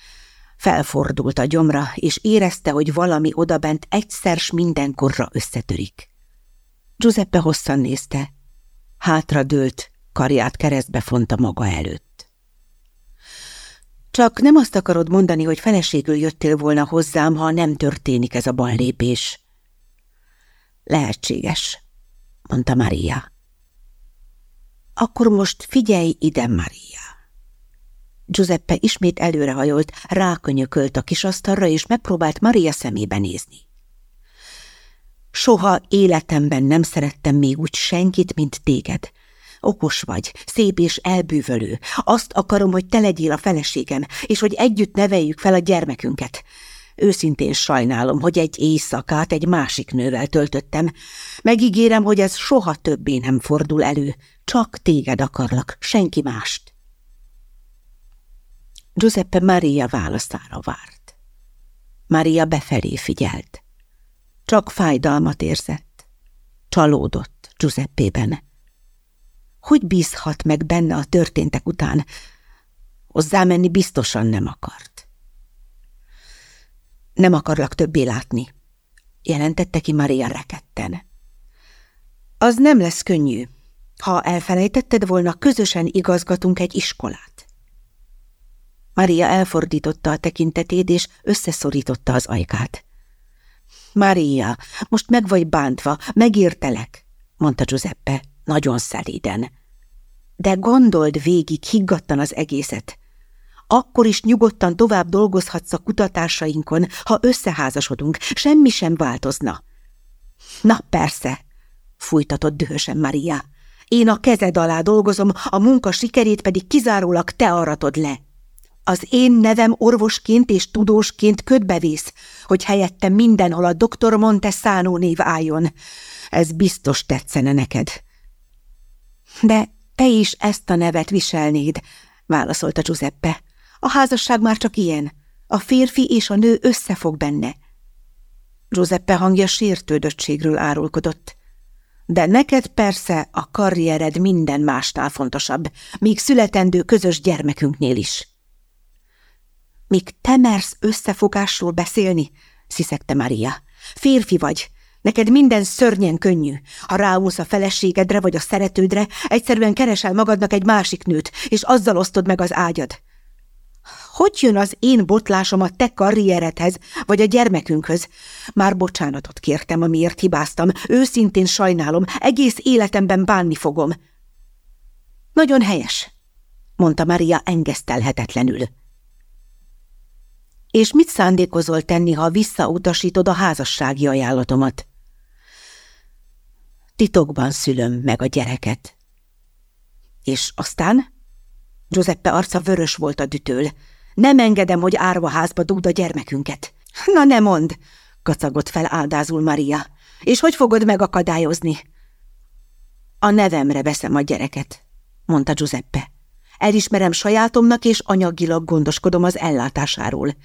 Felfordult a gyomra, és érezte, hogy valami odabent egyszer s mindenkorra összetörik. Giuseppe hosszan nézte. Hátra dőlt, karját keresztbe fonta maga előtt. Csak nem azt akarod mondani, hogy feleségül jöttél volna hozzám, ha nem történik ez a ballépés. Lehetséges, mondta Maria. Akkor most figyelj ide, Maria. Giuseppe ismét előrehajolt, rákönyökölt a kis asztalra, és megpróbált Maria szemébe nézni. Soha életemben nem szerettem még úgy senkit, mint téged. Okos vagy, szép és elbűvölő. Azt akarom, hogy te legyél a feleségem, és hogy együtt neveljük fel a gyermekünket. Őszintén sajnálom, hogy egy éjszakát egy másik nővel töltöttem. Megígérem, hogy ez soha többé nem fordul elő. Csak téged akarlak, senki mást. Giuseppe Maria válaszára várt. Maria befelé figyelt. Csak fájdalmat érzett. Csalódott Giuseppében. Hogy bízhat meg benne a történtek után? Hozzámenni biztosan nem akart. Nem akarlak többé látni, jelentette ki Maria reketten. Az nem lesz könnyű. Ha elfelejtetted volna, közösen igazgatunk egy iskolát. Maria elfordította a tekintetét, és összeszorította az ajkát. Maria, most meg vagy bántva, megértelek, mondta Giuseppe, nagyon szelíden. De gondold végig higgadtan az egészet. Akkor is nyugodtan tovább dolgozhatsz a kutatásainkon, ha összeházasodunk, semmi sem változna. Na persze, fújtatott dühösen Maria. Én a kezed alá dolgozom, a munka sikerét pedig kizárólag te aratod le. Az én nevem orvosként és tudósként ködbevész, hogy helyettem mindenhol a doktor Montesano név álljon. Ez biztos tetszene neked. De te is ezt a nevet viselnéd, válaszolta Giuseppe. A házasság már csak ilyen. A férfi és a nő összefog benne. Giuseppe hangja sértődöttségről árulkodott. De neked persze a karriered minden másnál fontosabb, míg születendő közös gyermekünknél is. Míg te mersz összefogásról beszélni, sziszegte Maria. Férfi vagy, neked minden szörnyen könnyű. Ha ráúsz a feleségedre vagy a szeretődre, egyszerűen keresel magadnak egy másik nőt, és azzal osztod meg az ágyad. Hogy jön az én botlásom a te karrieredhez, vagy a gyermekünkhöz? Már bocsánatot kértem, amiért hibáztam. Őszintén sajnálom, egész életemben bánni fogom. Nagyon helyes, mondta Maria engesztelhetetlenül. És mit szándékozol tenni, ha visszautasítod a házassági ajánlatomat? Titokban szülöm meg a gyereket. És aztán? Giuseppe arca vörös volt a dütől. Nem engedem, hogy árvaházba dugd a gyermekünket. Na ne mond, kacagott fel áldázul Maria. És hogy fogod megakadályozni? A nevemre veszem a gyereket, mondta Giuseppe. Elismerem sajátomnak, és anyagilag gondoskodom az ellátásáról.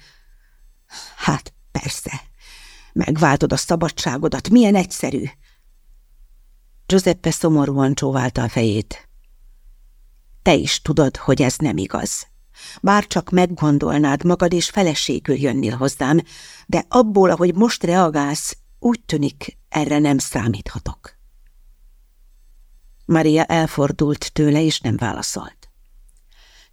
Hát persze, megváltod a szabadságodat, milyen egyszerű. Giuseppe szomorúan csóválta a fejét. Te is tudod, hogy ez nem igaz. Bár csak meggondolnád magad, és feleségül jönnél hozzám, de abból, ahogy most reagálsz, úgy tűnik, erre nem számíthatok. Maria elfordult tőle, és nem válaszolt.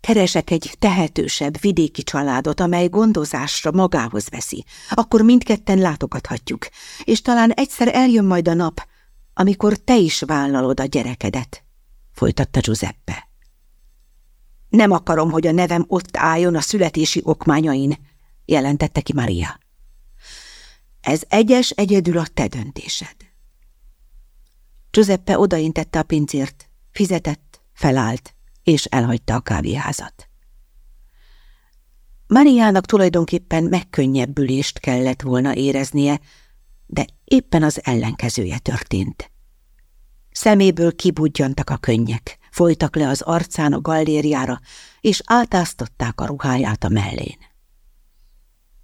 Keresek egy tehetősebb vidéki családot, amely gondozásra magához veszi. Akkor mindketten látogathatjuk, és talán egyszer eljön majd a nap, amikor te is vállalod a gyerekedet, folytatta Giuseppe. Nem akarom, hogy a nevem ott álljon a születési okmányain, jelentette ki Maria. Ez egyes egyedül a te döntésed. Giuseppe odaintette a pincért, fizetett, felállt, és elhagyta a kávéházat. Mariának tulajdonképpen megkönnyebbülést kellett volna éreznie, de éppen az ellenkezője történt. Szeméből kibudjantak a könnyek, folytak le az arcán a gallériára, és átáztatták a ruháját a mellén.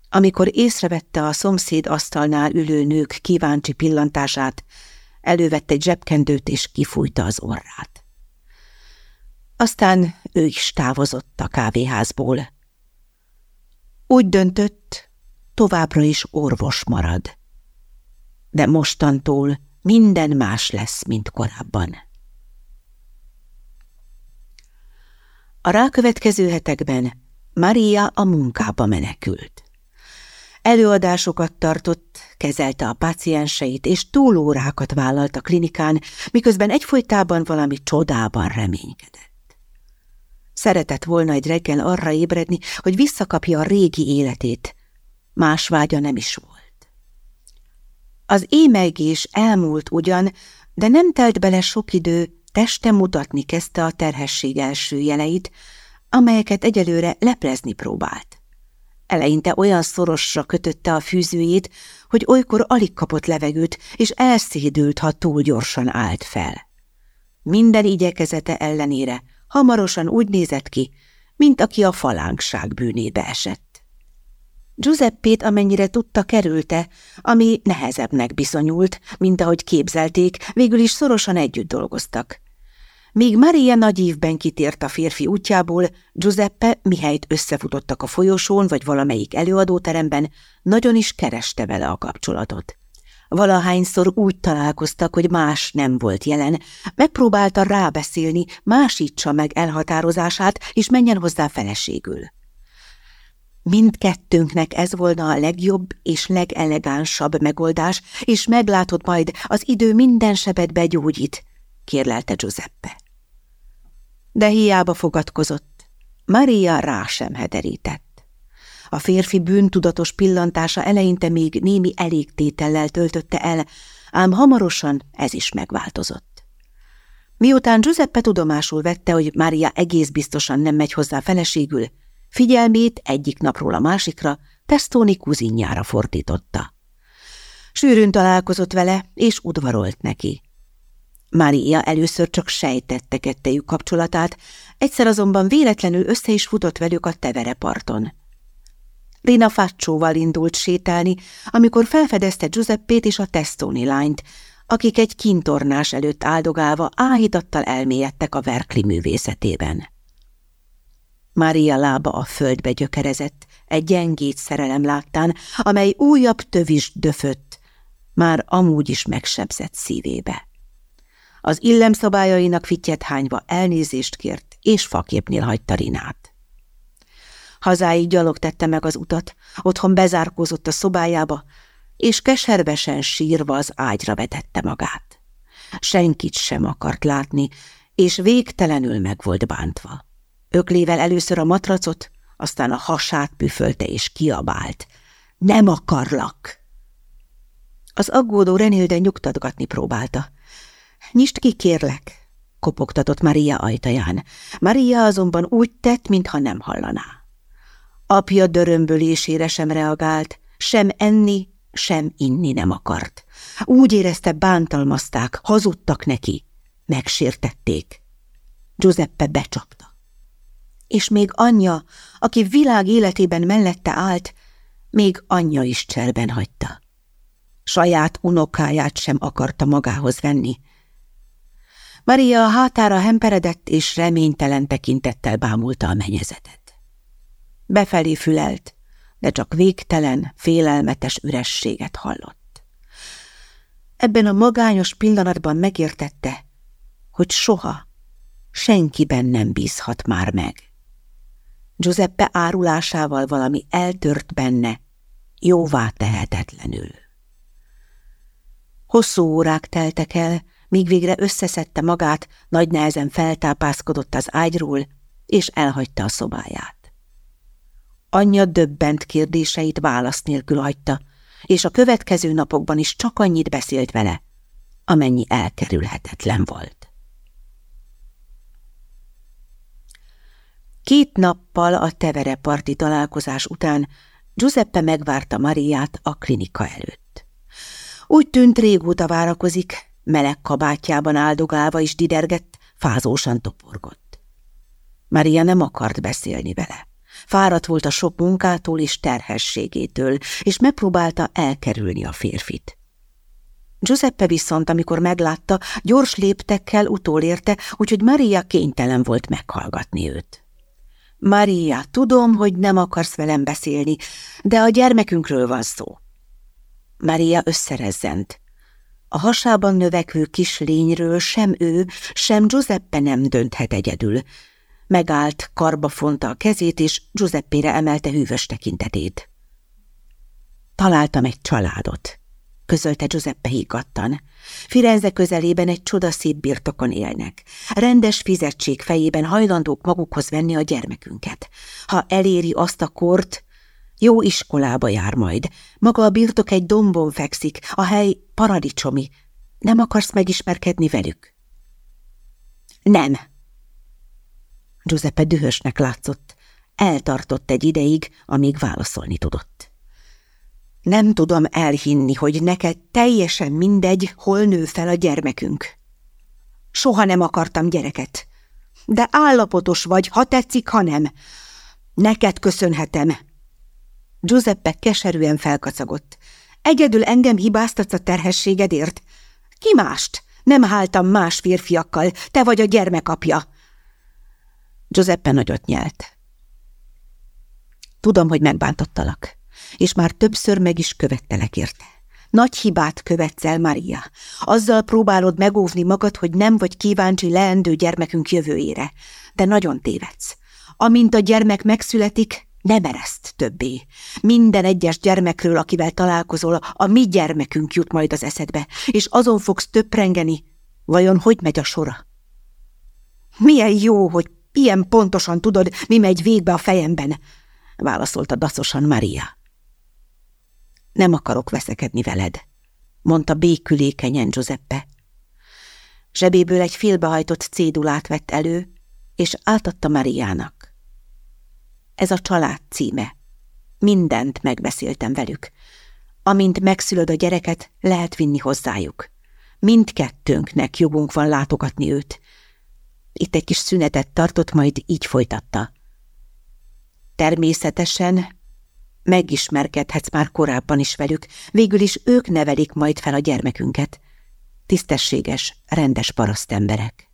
Amikor észrevette a szomszéd asztalnál ülő nők kíváncsi pillantását, elővette egy zsebkendőt és kifújta az orrát. Aztán ő is távozott a kávéházból. Úgy döntött, továbbra is orvos marad. De mostantól minden más lesz, mint korábban. A rákövetkező hetekben Maria a munkába menekült. Előadásokat tartott, kezelte a pácienseit, és túlórákat vállalt a klinikán, miközben egyfolytában valami csodában reménykedett. Szeretett volna egy reggel arra ébredni, hogy visszakapja a régi életét. Más vágya nem is volt. Az émelgés elmúlt ugyan, de nem telt bele sok idő, teste mutatni kezdte a terhesség első jeleit, amelyeket egyelőre leplezni próbált. Eleinte olyan szorosra kötötte a fűzőjét, hogy olykor alig kapott levegőt, és elszédült, ha túl gyorsan állt fel. Minden igyekezete ellenére hamarosan úgy nézett ki, mint aki a falánkság bűnébe esett. Giuseppét amennyire tudta kerülte, ami nehezebbnek bizonyult, mint ahogy képzelték, végül is szorosan együtt dolgoztak. Míg Maria nagy évben kitért a férfi útjából, Giuseppe, mihelyt összefutottak a folyosón vagy valamelyik előadóteremben, nagyon is kereste vele a kapcsolatot. Valahányszor úgy találkoztak, hogy más nem volt jelen, megpróbálta rábeszélni, másítsa meg elhatározását, és menjen hozzá feleségül. Mindkettőnknek ez volna a legjobb és legelegánsabb megoldás, és meglátod majd, az idő minden sebet begyógyít, kérlelte Giuseppe. De hiába fogadkozott, Maria rá sem hederített. A férfi bűntudatos pillantása eleinte még némi elégtétellel töltötte el, ám hamarosan ez is megváltozott. Miután Giuseppe tudomásul vette, hogy Mária egész biztosan nem megy hozzá feleségül, Figyelmét egyik napról a másikra Testoni kuzinjára fordította. Sűrűn találkozott vele, és udvarolt neki. Mária először csak sejtette kettejük kapcsolatát, egyszer azonban véletlenül össze is futott velük a tevereparton. Rina Faccióval indult sétálni, amikor felfedezte Giuseppét és a Testoni lányt, akik egy kintornás előtt áldogálva áhítattal elmélyedtek a Verkli művészetében. Mária lába a földbe gyökerezett, egy gyengét szerelem láttán, amely újabb tövis döfött, már amúgy is megsebzett szívébe. Az illemszabályainak fittyet hányva elnézést kért, és faképnél hagyta Rinát. Hazáig gyalog tette meg az utat, otthon bezárkózott a szobájába, és keservesen sírva az ágyra vetette magát. Senkit sem akart látni, és végtelenül meg volt bántva. Öklével először a matracot, aztán a hasát püfölte és kiabált. Nem akarlak! Az aggódó Renilde nyugtatgatni próbálta. Nyisd ki, kérlek, kopogtatott Maria ajtaján. Maria azonban úgy tett, mintha nem hallaná. Apja dörömbölésére sem reagált, sem enni, sem inni nem akart. Úgy érezte, bántalmazták, hazudtak neki, megsértették. Giuseppe becsapta. És még anyja, aki világ életében mellette állt, még anyja is cserben hagyta. Saját unokáját sem akarta magához venni. Maria a hátára hemperedett és reménytelen tekintettel bámulta a menyezetet. Befelé fülelt, de csak végtelen, félelmetes ürességet hallott. Ebben a magányos pillanatban megértette, hogy soha senkiben nem bízhat már meg. Giuseppe árulásával valami eltört benne, jóvá tehetetlenül. Hosszú órák teltek el, míg végre összeszedte magát, nagy nehezen feltápászkodott az ágyról, és elhagyta a szobáját. Anyja döbbent kérdéseit válasz nélkül hagyta, és a következő napokban is csak annyit beszélt vele, amennyi elkerülhetetlen volt. Két nappal a Tevere parti találkozás után Giuseppe megvárta Mariát a klinika előtt. Úgy tűnt régóta várakozik, meleg kabátjában áldogálva is didergett, fázósan toporgott. Maria nem akart beszélni vele. Fáradt volt a sok munkától és terhességétől, és megpróbálta elkerülni a férfit. Giuseppe viszont, amikor meglátta, gyors léptekkel utolérte, úgyhogy Maria kénytelen volt meghallgatni őt. Maria, tudom, hogy nem akarsz velem beszélni, de a gyermekünkről van szó. Maria összerezzent. A hasában növekvő kis lényről sem ő, sem Giuseppe nem dönthet egyedül, Megállt, karba fonta a kezét, és Giuseppére emelte hűvös tekintetét. Találtam egy családot, közölte Giuseppe hígattan. Firenze közelében egy csodaszép birtokon élnek. Rendes fizetség fejében hajlandók magukhoz venni a gyermekünket. Ha eléri azt a kort, jó iskolába jár majd. Maga a birtok egy dombon fekszik, a hely paradicsomi. Nem akarsz megismerkedni velük? Nem, Giuseppe dühösnek látszott. Eltartott egy ideig, amíg válaszolni tudott. Nem tudom elhinni, hogy neked teljesen mindegy, hol nő fel a gyermekünk. Soha nem akartam gyereket. De állapotos vagy, ha tetszik, ha nem. Neked köszönhetem. Giuseppe keserűen felkacagott. Egyedül engem hibáztatsz a terhességedért? Ki mást? Nem háltam más férfiakkal, te vagy a gyermekapja. Giuseppe nagyot nyelt. Tudom, hogy megbántottalak, és már többször meg is követtelek érte. Nagy hibát követsz el, Maria. Azzal próbálod megóvni magad, hogy nem vagy kíváncsi leendő gyermekünk jövőjére, de nagyon tévedsz. Amint a gyermek megszületik, nem ereszt többé. Minden egyes gyermekről, akivel találkozol, a mi gyermekünk jut majd az eszedbe, és azon fogsz töprengeni, vajon hogy megy a sora? Milyen jó, hogy Ilyen pontosan tudod, mi megy végbe a fejemben, válaszolta daszosan Maria. Nem akarok veszekedni veled, mondta békülékenyen Giuseppe. Zsebéből egy félbehajtott cédulát vett elő, és átadta Mariának. Ez a család címe. Mindent megbeszéltem velük. Amint megszülöd a gyereket, lehet vinni hozzájuk. Mindkettőnknek jogunk van látogatni őt. Itt egy kis szünetet tartott, majd így folytatta. Természetesen megismerkedhetsz már korábban is velük, végül is ők nevelik majd fel a gyermekünket. Tisztességes, rendes parasztemberek.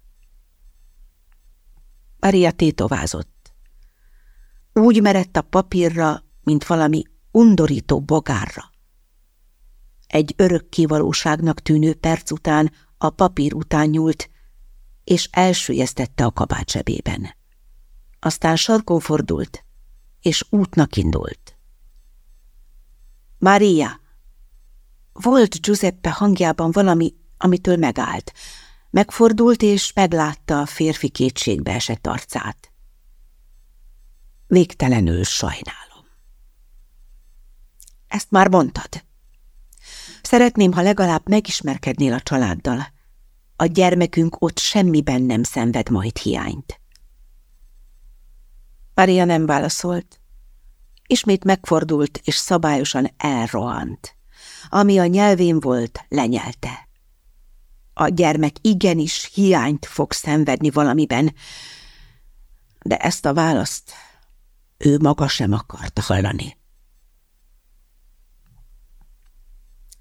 Maria tétovázott. Úgy merett a papírra, mint valami undorító bogárra. Egy örök kivalóságnak tűnő perc után a papír után nyúlt, és elsüllyesztette a kabát zsebében. Aztán sarkon fordult, és útnak indult. Maria! Volt Giuseppe hangjában valami, amitől megállt. Megfordult, és meglátta a férfi kétségbe esett arcát. Végtelenül sajnálom. Ezt már mondtad. Szeretném, ha legalább megismerkednél a családdal. A gyermekünk ott semmiben nem szenved majd hiányt. Maria nem válaszolt. Ismét megfordult, és szabályosan elrohant. Ami a nyelvén volt, lenyelte. A gyermek igenis hiányt fog szenvedni valamiben, de ezt a választ ő maga sem akarta hallani.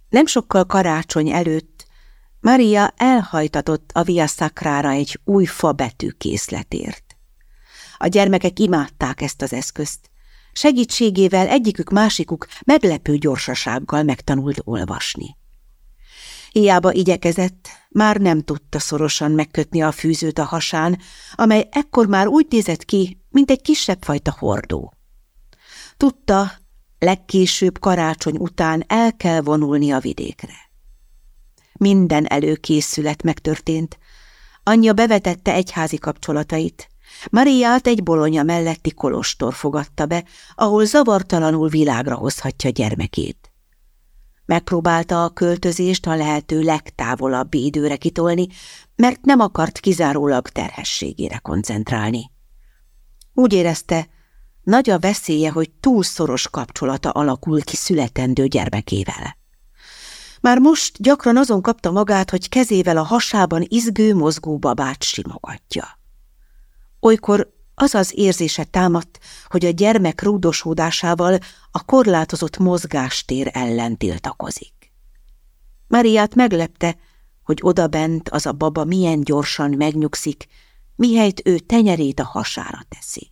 Nem sokkal karácsony előtt Maria elhajtatott a Via Sacrára egy új fabetű készletért. A gyermekek imádták ezt az eszközt. Segítségével egyikük másikuk meglepő gyorsasággal megtanult olvasni. Hiába igyekezett, már nem tudta szorosan megkötni a fűzőt a hasán, amely ekkor már úgy nézett ki, mint egy kisebb fajta hordó. Tudta, legkésőbb karácsony után el kell vonulni a vidékre. Minden előkészület megtörtént. Anyja bevetette egyházi kapcsolatait. Mariát egy bolonya melletti kolostor fogadta be, ahol zavartalanul világra hozhatja gyermekét. Megpróbálta a költözést a lehető legtávolabbi időre kitolni, mert nem akart kizárólag terhességére koncentrálni. Úgy érezte, nagy a veszélye, hogy túl szoros kapcsolata alakul ki születendő gyermekével. Már most gyakran azon kapta magát, hogy kezével a hasában izgő, mozgó babát simogatja. Olykor az az érzése támadt, hogy a gyermek rúdosódásával a korlátozott mozgástér ellen tiltakozik. Mariát meglepte, hogy odabent az a baba milyen gyorsan megnyugszik, mihelyt ő tenyerét a hasára teszi.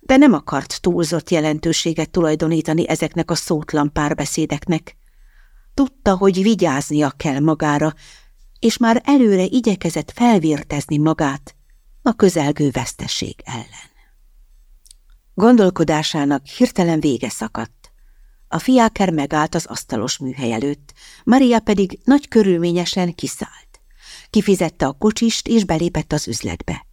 De nem akart túlzott jelentőséget tulajdonítani ezeknek a szótlan párbeszédeknek. Tudta, hogy vigyáznia kell magára, és már előre igyekezett felvértezni magát a közelgő veszteség ellen. Gondolkodásának hirtelen vége szakadt. A fiáker megállt az asztalos műhely előtt, Maria pedig nagy körülményesen kiszállt. Kifizette a kocsist, és belépett az üzletbe.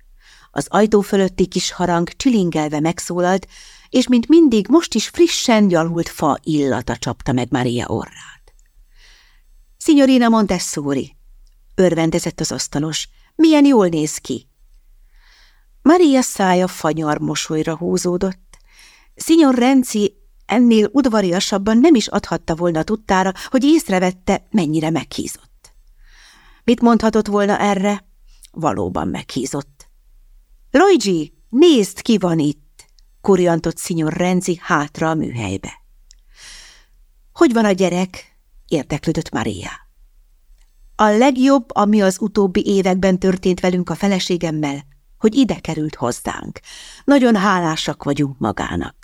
Az ajtó fölötti kis harang csilingelve megszólalt, és mint mindig most is frissen gyalult fa illata csapta meg Maria orrát. Signorina Montessori, örvendezett az asztalos, milyen jól néz ki. Maria szája fanyar mosolyra húzódott. Signor Renzi ennél udvariasabban nem is adhatta volna tudtára, hogy észrevette, mennyire meghízott. Mit mondhatott volna erre? Valóban meghízott. Luigi, nézd, ki van itt! kurjantott Signor Renzi hátra a műhelybe. Hogy van a gyerek? érdeklődött Maria. A legjobb, ami az utóbbi években történt velünk a feleségemmel, hogy ide került hozzánk. Nagyon hálásak vagyunk magának.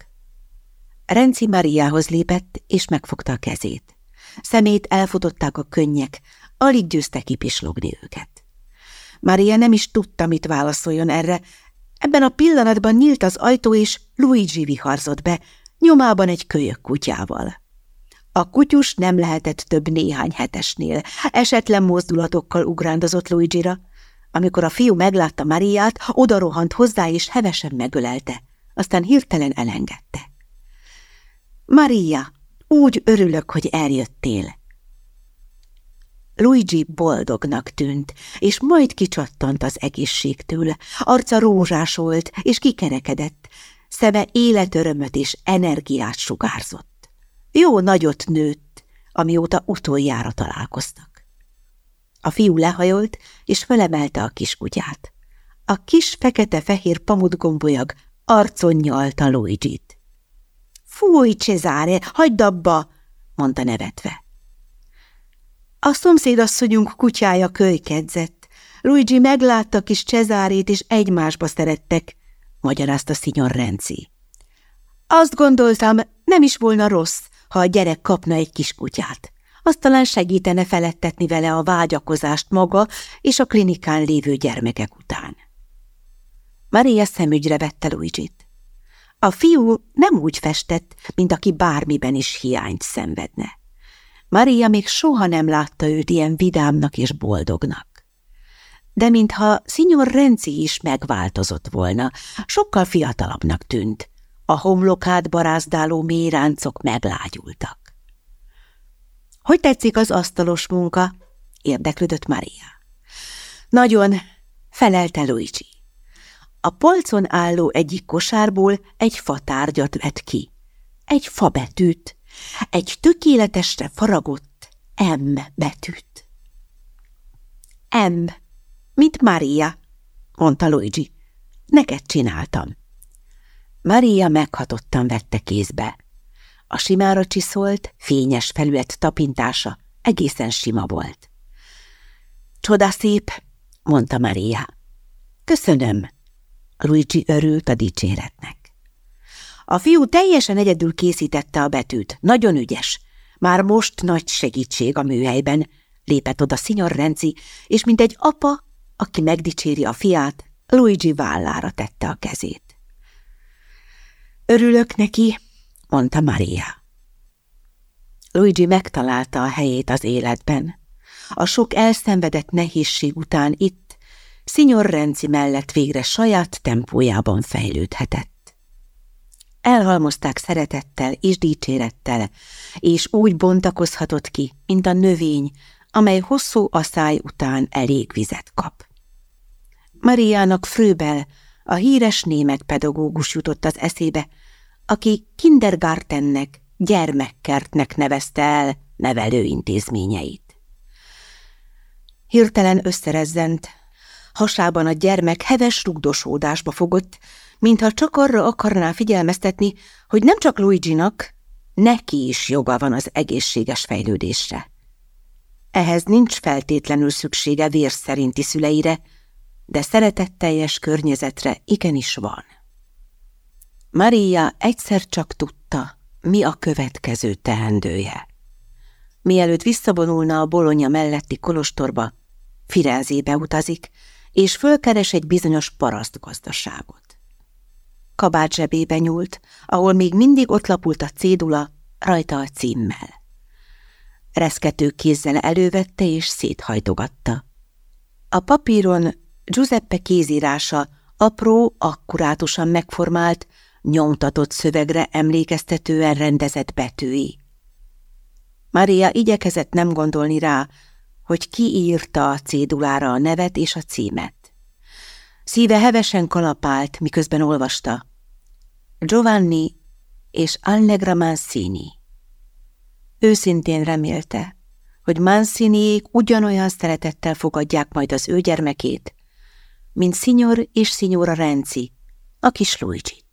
Renci Mariához lépett, és megfogta a kezét. Szemét elfutották a könnyek, alig győzte kipislogni őket. Maria nem is tudta, mit válaszoljon erre. Ebben a pillanatban nyílt az ajtó, és Luigi viharzott be, nyomában egy kölyök kutyával. A kutyus nem lehetett több néhány hetesnél, esetlen mozdulatokkal ugrándozott Luigi-ra. Amikor a fiú meglátta Mariát, odarohant hozzá és hevesen megölelte, aztán hirtelen elengedte. Maria, úgy örülök, hogy eljöttél. Luigi boldognak tűnt, és majd kicsattant az egészségtől. Arca rózsás volt, és kikerekedett. szeme életörömöt és energiát sugárzott. Jó nagyot nőtt, amióta utoljára találkoztak. A fiú lehajolt, és felemelte a kiskutyát. A kis fekete-fehér pamutgombolyag arcon nyalta Luigi-t. Fúj, Cezare, hagyd abba, mondta nevetve. A szomszédasszonyunk kutyája kölykedzett. Luigi meglátta kis Cezárét, és egymásba szerettek, magyarázta Szinyor Renci. Azt gondoltam, nem is volna rossz, ha a gyerek kapna egy kis kutyát. Azt talán segítene felettetni vele a vágyakozást maga és a klinikán lévő gyermekek után. Maria szemügyre vette Luigi-t. A fiú nem úgy festett, mint aki bármiben is hiányt szenvedne. Maria még soha nem látta őt ilyen vidámnak és boldognak. De mintha Signor Renzi is megváltozott volna, sokkal fiatalabbnak tűnt. A homlokát barázdáló mélyráncok meglágyultak. – Hogy tetszik az asztalos munka? – érdeklődött Maria. – Nagyon, felelte Luigi. A polcon álló egyik kosárból egy fatárgyat vett ki. Egy fabetűt, egy tökéletesre faragott M betűt. M, mint Maria, mondta Luigi. Neked csináltam. Maria meghatottan vette kézbe. A simára csiszolt, fényes felület tapintása egészen sima volt. Csoda szép, mondta Maria. Köszönöm. Luigi örült a dicséretnek. A fiú teljesen egyedül készítette a betűt, nagyon ügyes. Már most nagy segítség a műhelyben, lépett oda Signor Renzi, és mint egy apa, aki megdicséri a fiát, Luigi vállára tette a kezét. Örülök neki, mondta Maria. Luigi megtalálta a helyét az életben. A sok elszenvedett nehézség után itt, Signor Renzi mellett végre saját tempójában fejlődhetett elhalmozták szeretettel és dicsérettel, és úgy bontakozhatott ki, mint a növény, amely hosszú asszály után elég vizet kap. Mariának Fröbel, a híres német pedagógus jutott az eszébe, aki kindergartennek, gyermekkertnek nevezte el nevelőintézményeit. Hirtelen összerezzent, hasában a gyermek heves rugdosódásba fogott, mintha csak arra akarná figyelmeztetni, hogy nem csak Luigi-nak, neki is joga van az egészséges fejlődésre. Ehhez nincs feltétlenül szüksége vér szerinti szüleire, de szeretetteljes környezetre igenis van. Maria egyszer csak tudta, mi a következő teendője. Mielőtt visszavonulna a bolonya melletti kolostorba, Firenzébe utazik, és fölkeres egy bizonyos parasztgazdaságot kabát zsebébe nyúlt, ahol még mindig ott lapult a cédula, rajta a címmel. Reszkető kézzel elővette és széthajtogatta. A papíron Giuseppe kézírása apró, akkurátusan megformált, nyomtatott szövegre emlékeztetően rendezett betűi. Maria igyekezett nem gondolni rá, hogy ki írta a cédulára a nevet és a címet. Szíve hevesen kalapált, miközben olvasta. Giovanni és Allegra Mancini. Őszintén remélte, hogy Manciniék ugyanolyan szeretettel fogadják majd az ő gyermekét, mint Signor és Signora Renzi, a kis Luigi-t.